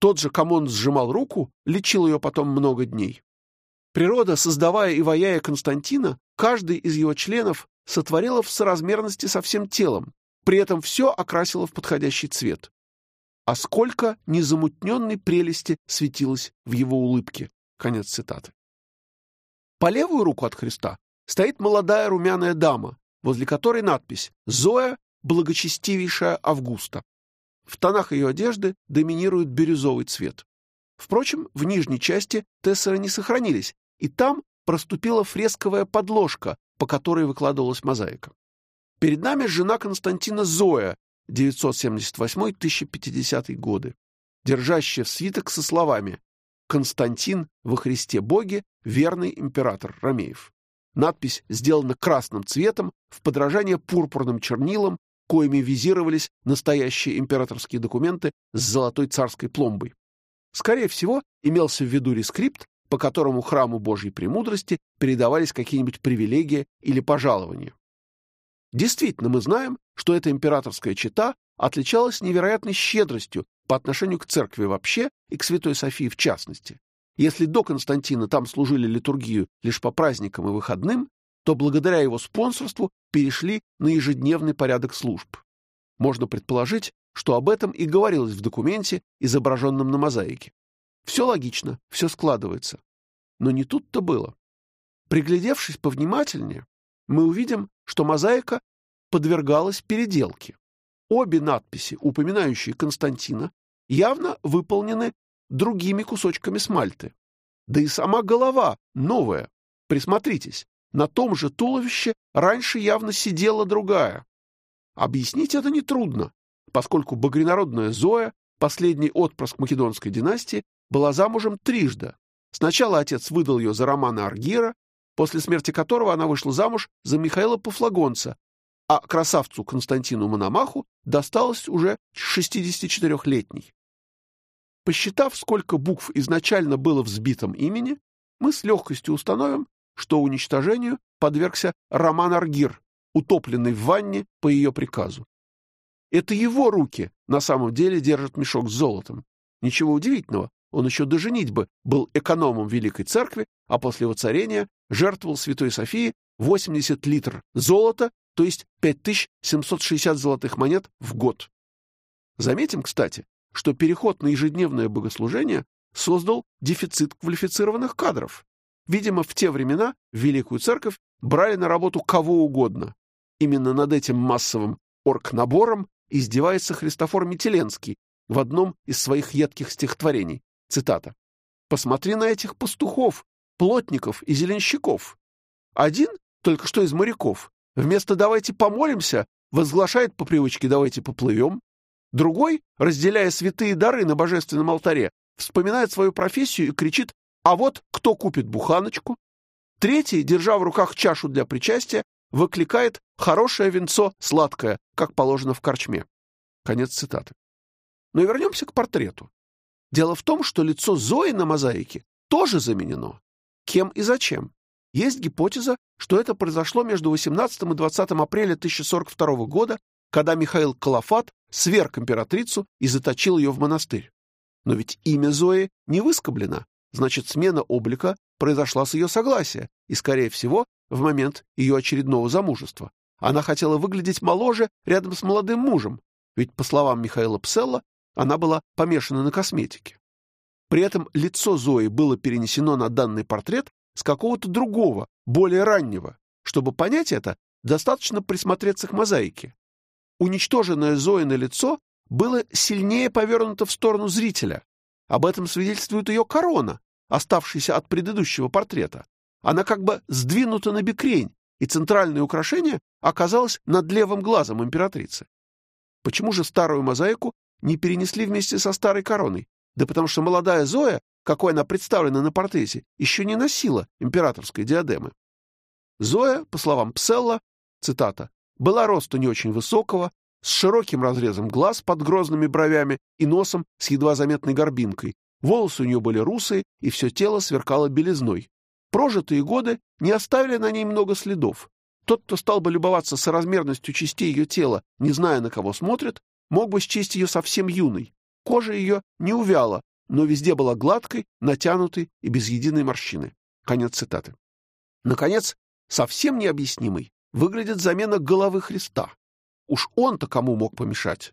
Тот же, кому он сжимал руку, лечил ее потом много дней. Природа, создавая и ваяя Константина, каждый из его членов сотворила в соразмерности со всем телом, при этом все окрасила в подходящий цвет. А сколько незамутненной прелести светилось в его улыбке. Конец цитаты. По левую руку от Христа стоит молодая румяная дама, возле которой надпись «Зоя, благочестивейшая Августа». В тонах ее одежды доминирует бирюзовый цвет. Впрочем, в нижней части тессеры не сохранились, и там проступила фресковая подложка, по которой выкладывалась мозаика. Перед нами жена Константина Зоя, 978-1050 годы, держащая свиток со словами «Константин во Христе Боге, верный император Ромеев». Надпись сделана красным цветом в подражание пурпурным чернилам, коими визировались настоящие императорские документы с золотой царской пломбой. Скорее всего, имелся в виду рескрипт, по которому храму Божьей премудрости передавались какие-нибудь привилегии или пожалования. Действительно, мы знаем, что эта императорская чета отличалась невероятной щедростью по отношению к церкви вообще и к Святой Софии в частности. Если до Константина там служили литургию лишь по праздникам и выходным, то благодаря его спонсорству перешли на ежедневный порядок служб. Можно предположить, что об этом и говорилось в документе, изображенном на мозаике. Все логично, все складывается. Но не тут-то было. Приглядевшись повнимательнее, мы увидим, что мозаика подвергалась переделке. Обе надписи, упоминающие Константина, явно выполнены другими кусочками смальты. Да и сама голова новая. Присмотритесь, на том же туловище раньше явно сидела другая. Объяснить это нетрудно, поскольку багрянародная Зоя, последний отпрыск македонской династии, была замужем трижды. Сначала отец выдал ее за Романа Аргира, после смерти которого она вышла замуж за Михаила Пафлагонца, а красавцу Константину Мономаху досталось уже 64-летней. Посчитав, сколько букв изначально было в сбитом имени, мы с легкостью установим, что уничтожению подвергся Роман Аргир, утопленный в ванне по ее приказу. Это его руки на самом деле держат мешок с золотом. Ничего удивительного, он еще до женитьбы был экономом Великой Церкви, а после воцарения жертвовал Святой Софии 80 литр золота, то есть 5760 золотых монет в год. Заметим, кстати, что переход на ежедневное богослужение создал дефицит квалифицированных кадров. Видимо, в те времена Великую Церковь брали на работу кого угодно. Именно над этим массовым оргнабором издевается Христофор Метеленский в одном из своих едких стихотворений. Цитата. «Посмотри на этих пастухов, плотников и зеленщиков. Один, только что из моряков, вместо «давайте помолимся» возглашает по привычке «давайте поплывем». Другой, разделяя святые дары на божественном алтаре, вспоминает свою профессию и кричит «А вот кто купит буханочку?» Третий, держа в руках чашу для причастия, выкликает «хорошее венцо сладкое, как положено в корчме». Конец цитаты. Но вернемся к портрету. Дело в том, что лицо Зои на мозаике тоже заменено. Кем и зачем? Есть гипотеза, что это произошло между 18 и 20 апреля 1042 года, когда Михаил Калафат сверг императрицу и заточил ее в монастырь. Но ведь имя Зои не выскоблено, значит, смена облика произошла с ее согласия и, скорее всего, в момент ее очередного замужества. Она хотела выглядеть моложе рядом с молодым мужем, ведь, по словам Михаила Пселла, она была помешана на косметике. При этом лицо Зои было перенесено на данный портрет с какого-то другого, более раннего. Чтобы понять это, достаточно присмотреться к мозаике. Уничтоженное Зоино лицо было сильнее повернуто в сторону зрителя. Об этом свидетельствует ее корона, оставшаяся от предыдущего портрета. Она как бы сдвинута на бекрень, и центральное украшение оказалось над левым глазом императрицы. Почему же старую мозаику не перенесли вместе со старой короной? Да потому что молодая Зоя, какой она представлена на портрете, еще не носила императорской диадемы. Зоя, по словам Пселла, цитата, была росту не очень высокого, с широким разрезом глаз под грозными бровями и носом с едва заметной горбинкой. Волосы у нее были русые, и все тело сверкало белизной. Прожитые годы не оставили на ней много следов. Тот, кто стал бы любоваться соразмерностью частей ее тела, не зная, на кого смотрит, мог бы счесть ее совсем юной. Кожа ее не увяла, но везде была гладкой, натянутой и без единой морщины. Конец цитаты. Наконец, совсем необъяснимой выглядит замена головы Христа. Уж он-то кому мог помешать?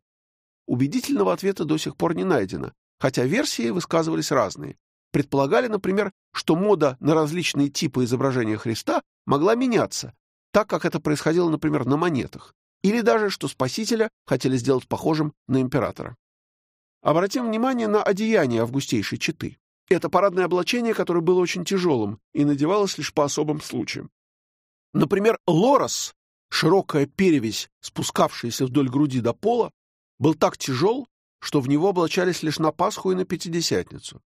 Убедительного ответа до сих пор не найдено, хотя версии высказывались разные. Предполагали, например, что мода на различные типы изображения Христа могла меняться, так как это происходило, например, на монетах, или даже что Спасителя хотели сделать похожим на императора. Обратим внимание на одеяние августейшей четы. Это парадное облачение, которое было очень тяжелым и надевалось лишь по особым случаям. Например, лорос, широкая перевязь, спускавшаяся вдоль груди до пола, был так тяжел, что в него облачались лишь на Пасху и на Пятидесятницу.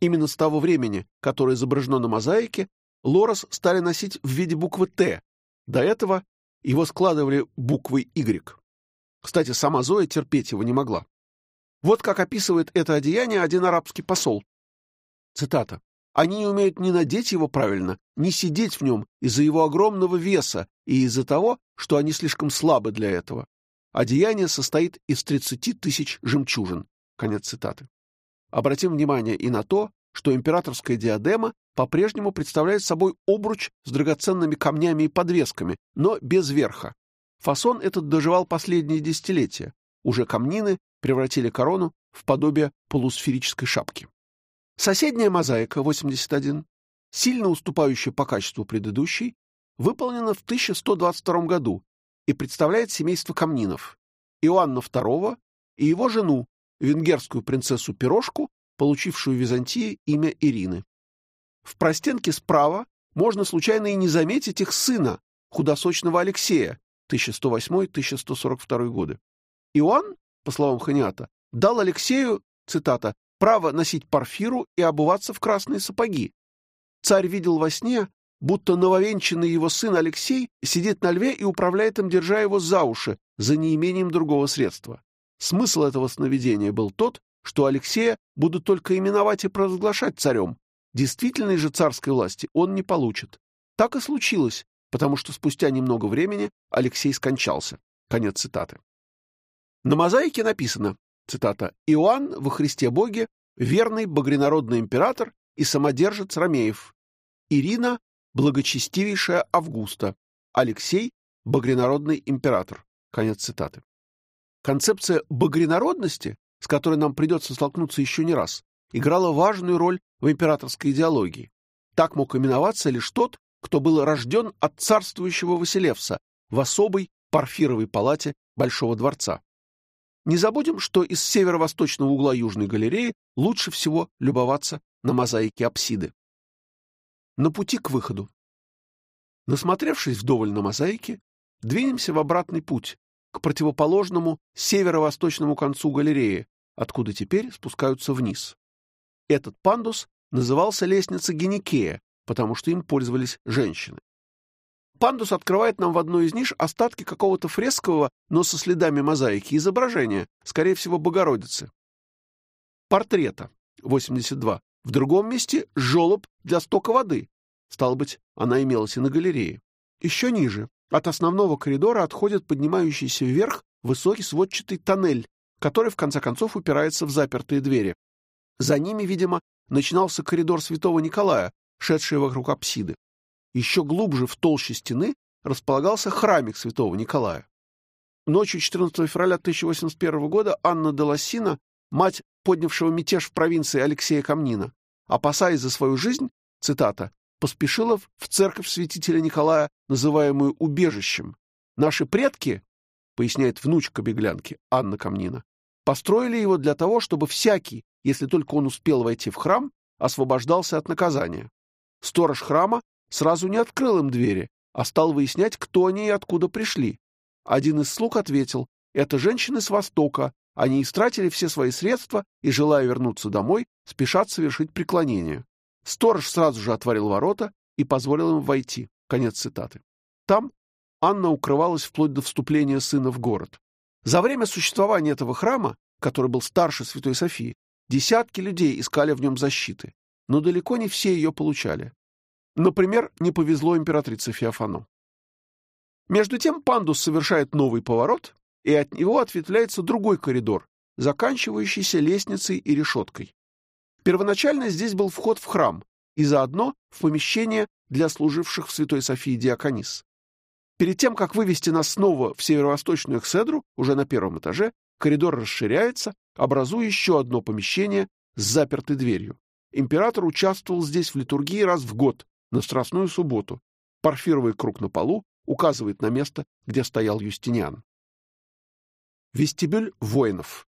Именно с того времени, которое изображено на мозаике, лорос стали носить в виде буквы «Т». До этого его складывали буквой «Y». Кстати, сама Зоя терпеть его не могла. Вот как описывает это одеяние один арабский посол. Цитата. «Они не умеют ни надеть его правильно, ни сидеть в нем из-за его огромного веса и из-за того, что они слишком слабы для этого. Одеяние состоит из 30 тысяч жемчужин». Конец цитаты. Обратим внимание и на то, что императорская диадема по-прежнему представляет собой обруч с драгоценными камнями и подвесками, но без верха. Фасон этот доживал последние десятилетия. Уже камнины превратили корону в подобие полусферической шапки. Соседняя мозаика 81, сильно уступающая по качеству предыдущей, выполнена в 1122 году и представляет семейство камнинов Иоанна II и его жену, венгерскую принцессу Пирожку, получившую в Византии имя Ирины. В простенке справа можно случайно и не заметить их сына, худосочного Алексея, 1108-1142 годы. Иоанн, по словам Ханиата, дал Алексею, цитата, право носить парфиру и обуваться в красные сапоги. Царь видел во сне, будто нововенчанный его сын Алексей сидит на льве и управляет им, держа его за уши, за неимением другого средства. Смысл этого сновидения был тот, что Алексея будут только именовать и провозглашать царем. Действительной же царской власти он не получит. Так и случилось, потому что спустя немного времени Алексей скончался. Конец цитаты. На мозаике написано, цитата, «Иоанн во Христе Боге, верный багрянародный император и самодержец Ромеев, Ирина – благочестивейшая Августа, Алексей – багрянародный император». Конец цитаты. Концепция багрянародности с которой нам придется столкнуться еще не раз, играла важную роль в императорской идеологии. Так мог именоваться лишь тот, кто был рожден от царствующего Василевса в особой парфировой палате Большого дворца. Не забудем, что из северо-восточного угла Южной галереи лучше всего любоваться на мозаике апсиды. На пути к выходу. Насмотревшись вдоволь на мозаике, двинемся в обратный путь, к противоположному северо-восточному концу галереи, откуда теперь спускаются вниз. Этот пандус назывался лестница Геникея, потому что им пользовались женщины. Пандус открывает нам в одной из ниш остатки какого-то фрескового, но со следами мозаики, изображения, скорее всего, Богородицы. Портрета, 82. В другом месте желоб для стока воды. Стало быть, она имелась и на галерее. Еще ниже, от основного коридора отходит поднимающийся вверх высокий сводчатый тоннель, который в конце концов упирается в запертые двери. За ними, видимо, начинался коридор святого Николая, шедший вокруг апсиды. Еще глубже в толще стены располагался храмик святого Николая. Ночью 14 февраля 1081 года Анна де Лассина, мать поднявшего мятеж в провинции Алексея Камнина, опасаясь за свою жизнь, цитата, поспешила в церковь святителя Николая, называемую убежищем. Наши предки, поясняет внучка беглянки Анна Камнина, построили его для того, чтобы всякий, если только он успел войти в храм, освобождался от наказания. Сторож храма сразу не открыл им двери, а стал выяснять, кто они и откуда пришли. Один из слуг ответил, это женщины с Востока, они истратили все свои средства и, желая вернуться домой, спешат совершить преклонение. Сторож сразу же отворил ворота и позволил им войти. Конец цитаты. Там Анна укрывалась вплоть до вступления сына в город. За время существования этого храма, который был старше Святой Софии, десятки людей искали в нем защиты, но далеко не все ее получали. Например, не повезло императрице Феофану. Между тем пандус совершает новый поворот, и от него ответвляется другой коридор, заканчивающийся лестницей и решеткой. Первоначально здесь был вход в храм и заодно в помещение для служивших в Святой Софии диаконис. Перед тем, как вывести нас снова в северо-восточную экседру, уже на первом этаже, коридор расширяется, образуя еще одно помещение с запертой дверью. Император участвовал здесь в литургии раз в год, на Страстную субботу. Парфировый круг на полу указывает на место, где стоял Юстиниан. Вестибюль воинов.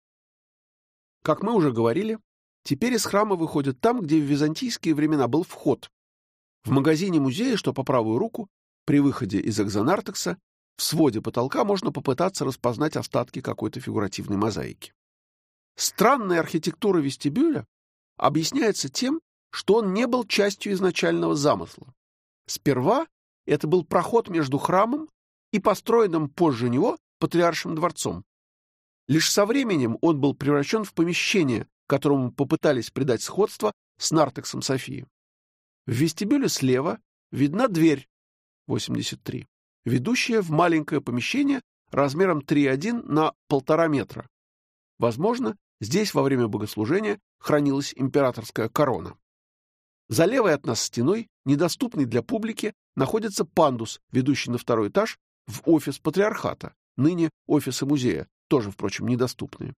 Как мы уже говорили, теперь из храма выходят там, где в византийские времена был вход. В магазине музея, что по правую руку, при выходе из экзонартекса, в своде потолка можно попытаться распознать остатки какой-то фигуративной мозаики. Странная архитектура вестибюля объясняется тем, что он не был частью изначального замысла. Сперва это был проход между храмом и построенным позже него патриаршим дворцом. Лишь со временем он был превращен в помещение, которому попытались придать сходство с нартексом Софии. В вестибюле слева видна дверь 83, ведущая в маленькое помещение размером 3,1 на полтора метра. Возможно, здесь во время богослужения хранилась императорская корона. За левой от нас стеной, недоступной для публики, находится пандус, ведущий на второй этаж в офис патриархата, ныне офисы музея, тоже, впрочем, недоступные.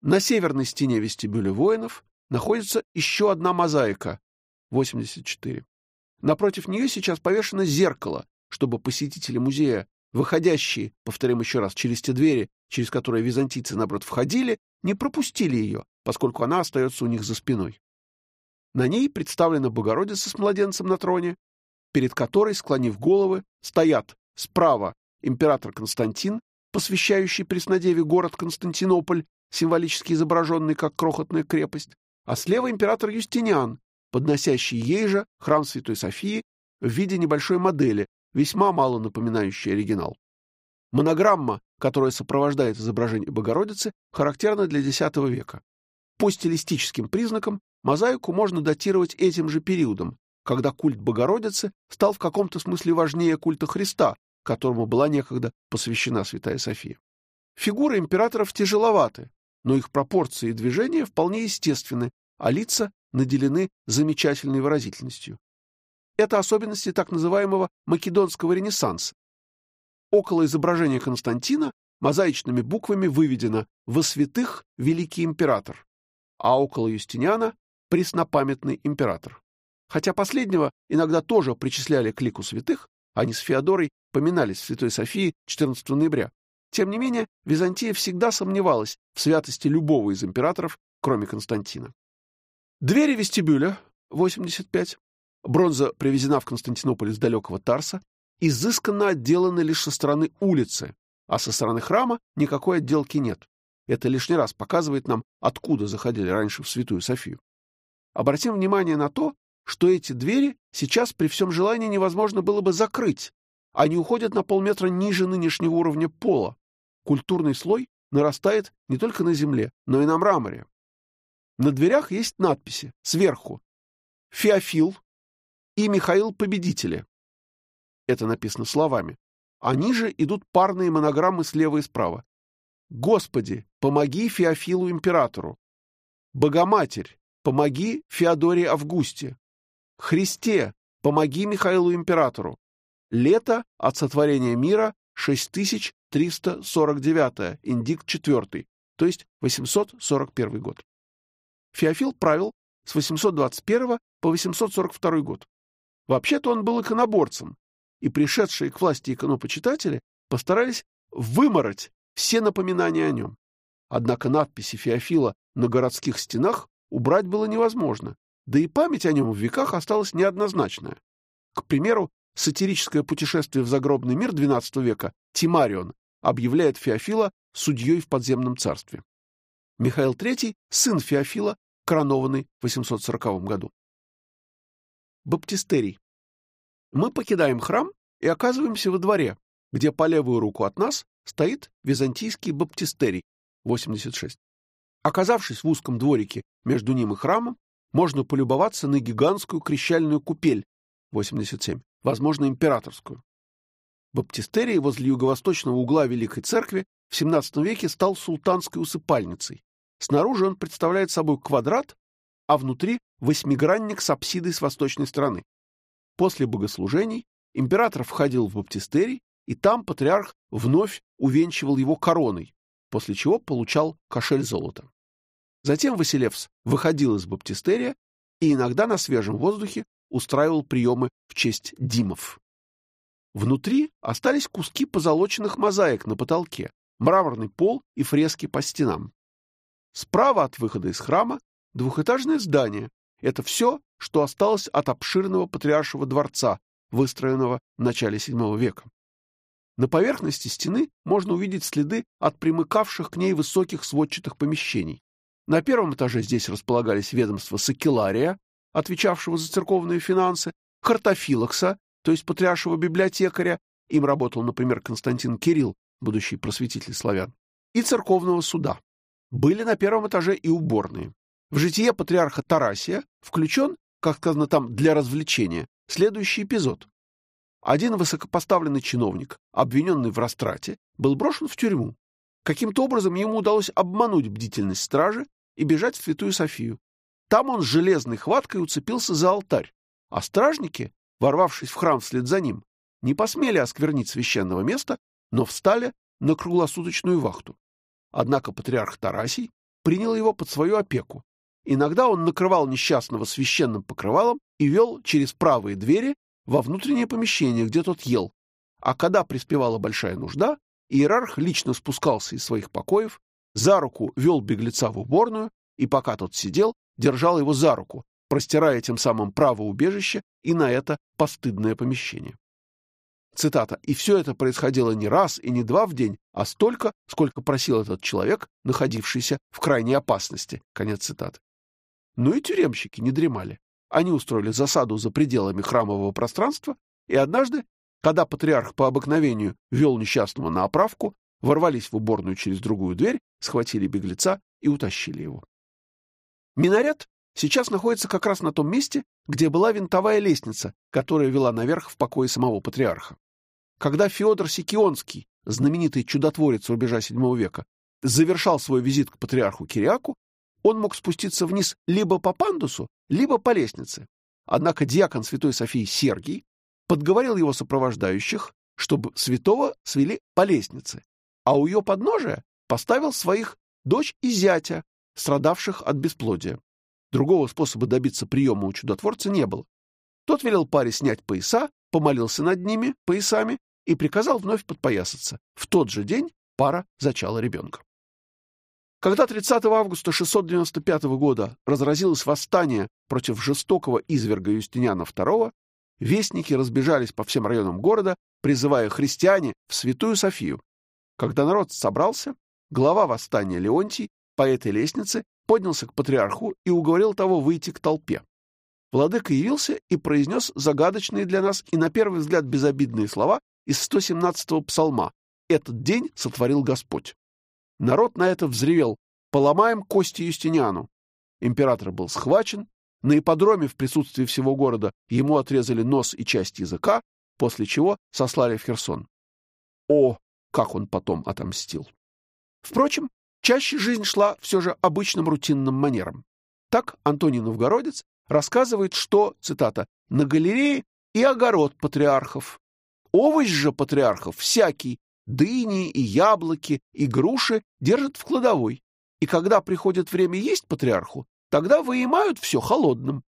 На северной стене вестибюля воинов находится еще одна мозаика, 84. Напротив нее сейчас повешено зеркало, чтобы посетители музея, выходящие, повторим еще раз, через те двери, через которые византийцы, наоборот, входили, не пропустили ее, поскольку она остается у них за спиной. На ней представлена Богородица с младенцем на троне, перед которой, склонив головы, стоят справа император Константин, посвящающий Преснодеве город Константинополь, символически изображенный как крохотная крепость, а слева император Юстиниан, подносящий ей же храм Святой Софии в виде небольшой модели, весьма мало напоминающей оригинал. Монограмма, которая сопровождает изображение Богородицы, характерна для X века. По стилистическим признакам Мозаику можно датировать этим же периодом, когда культ Богородицы стал в каком-то смысле важнее культа Христа, которому была некогда посвящена Святая София. Фигуры императоров тяжеловаты, но их пропорции и движения вполне естественны, а лица наделены замечательной выразительностью. Это особенности так называемого македонского ренессанса. Около изображения Константина мозаичными буквами выведено «Во святых великий император», а около Юстиниана преснопамятный император. Хотя последнего иногда тоже причисляли к лику святых, они с Феодорой поминались в Святой Софии 14 ноября. Тем не менее, Византия всегда сомневалась в святости любого из императоров, кроме Константина. Двери вестибюля, 85, бронза привезена в Константинополь из далекого Тарса, изысканно отделаны лишь со стороны улицы, а со стороны храма никакой отделки нет. Это лишний раз показывает нам, откуда заходили раньше в Святую Софию. Обратим внимание на то, что эти двери сейчас при всем желании невозможно было бы закрыть. Они уходят на полметра ниже нынешнего уровня пола. Культурный слой нарастает не только на земле, но и на мраморе. На дверях есть надписи сверху «Феофил» и «Михаил Победители». Это написано словами. А ниже идут парные монограммы слева и справа. «Господи, помоги Феофилу императору». «Богоматерь, помоги Феодоре Августе. Христе, помоги Михаилу Императору. Лето от сотворения мира 6349, индикт 4, то есть 841 год. Феофил правил с 821 по 842 год. Вообще-то он был иконоборцем, и пришедшие к власти иконопочитатели постарались вымороть все напоминания о нем. Однако надписи Феофила на городских стенах убрать было невозможно, да и память о нем в веках осталась неоднозначная. К примеру, сатирическое путешествие в загробный мир XII века Тимарион объявляет Феофила судьей в подземном царстве. Михаил III — сын Феофила, коронованный в 840 году. Баптистерий. Мы покидаем храм и оказываемся во дворе, где по левую руку от нас стоит византийский баптистерий, 86. Оказавшись в узком дворике между ним и храмом, можно полюбоваться на гигантскую крещальную купель 87, возможно, императорскую. Баптистерий возле юго-восточного угла Великой Церкви в XVII веке стал султанской усыпальницей. Снаружи он представляет собой квадрат, а внутри восьмигранник с апсидой с восточной стороны. После богослужений император входил в баптистерий, и там патриарх вновь увенчивал его короной, после чего получал кошель золота. Затем Василевс выходил из баптистерия и иногда на свежем воздухе устраивал приемы в честь Димов. Внутри остались куски позолоченных мозаик на потолке, мраморный пол и фрески по стенам. Справа от выхода из храма двухэтажное здание. Это все, что осталось от обширного патриаршего дворца, выстроенного в начале VII века. На поверхности стены можно увидеть следы от примыкавших к ней высоких сводчатых помещений. На первом этаже здесь располагались ведомства Сакелария, отвечавшего за церковные финансы, Картофилокса, то есть патриаршего библиотекаря, им работал, например, Константин Кирилл, будущий просветитель славян, и церковного суда. Были на первом этаже и уборные. В житие патриарха Тарасия включен, как сказано там, для развлечения, следующий эпизод. Один высокопоставленный чиновник, обвиненный в растрате, был брошен в тюрьму. Каким-то образом ему удалось обмануть бдительность стражи и бежать в Святую Софию. Там он железной хваткой уцепился за алтарь, а стражники, ворвавшись в храм вслед за ним, не посмели осквернить священного места, но встали на круглосуточную вахту. Однако патриарх Тарасий принял его под свою опеку. Иногда он накрывал несчастного священным покрывалом и вел через правые двери во внутреннее помещение, где тот ел. А когда приспевала большая нужда, иерарх лично спускался из своих покоев, за руку вел беглеца в уборную, и пока тот сидел, держал его за руку, простирая тем самым право убежища и на это постыдное помещение. Цитата. «И все это происходило не раз и не два в день, а столько, сколько просил этот человек, находившийся в крайней опасности». Конец цитаты. Но и тюремщики не дремали. Они устроили засаду за пределами храмового пространства, и однажды, когда патриарх по обыкновению вел несчастного на оправку, ворвались в уборную через другую дверь, схватили беглеца и утащили его. Минарет сейчас находится как раз на том месте, где была винтовая лестница, которая вела наверх в покое самого патриарха. Когда Феодор Сикионский, знаменитый чудотворец рубежа VII века, завершал свой визит к патриарху Кириаку, он мог спуститься вниз либо по пандусу, либо по лестнице. Однако диакон Святой Софии Сергий подговорил его сопровождающих, чтобы святого свели по лестнице, а у ее подножия поставил своих дочь и зятя, страдавших от бесплодия. Другого способа добиться приема у чудотворца не было. Тот велел паре снять пояса, помолился над ними, поясами, и приказал вновь подпоясаться. В тот же день пара зачала ребенка. Когда 30 августа 695 года разразилось восстание против жестокого изверга Юстиниана II, вестники разбежались по всем районам города, призывая христиане в Святую Софию. Когда народ собрался, глава восстания Леонтий по этой лестнице поднялся к патриарху и уговорил того выйти к толпе. Владыка явился и произнес загадочные для нас и на первый взгляд безобидные слова из 117-го псалма «Этот день сотворил Господь». Народ на это взревел «Поломаем кости Юстиниану». Император был схвачен, на ипподроме в присутствии всего города ему отрезали нос и часть языка, после чего сослали в Херсон. О, как он потом отомстил! Впрочем, Чаще жизнь шла все же обычным рутинным манером. Так Антоний Новгородец рассказывает, что, цитата, «на галерее и огород патриархов. Овощ же патриархов всякий, дыни и яблоки, и груши держат в кладовой. И когда приходит время есть патриарху, тогда выимают все холодным.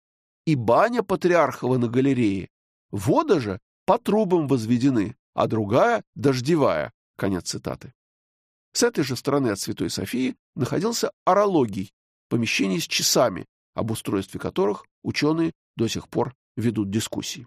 И баня патриархова на галерее. Вода же по трубам возведены, а другая — дождевая. Конец цитаты. С этой же стороны от Святой Софии находился орологий, помещение с часами, об устройстве которых ученые до сих пор ведут дискуссии.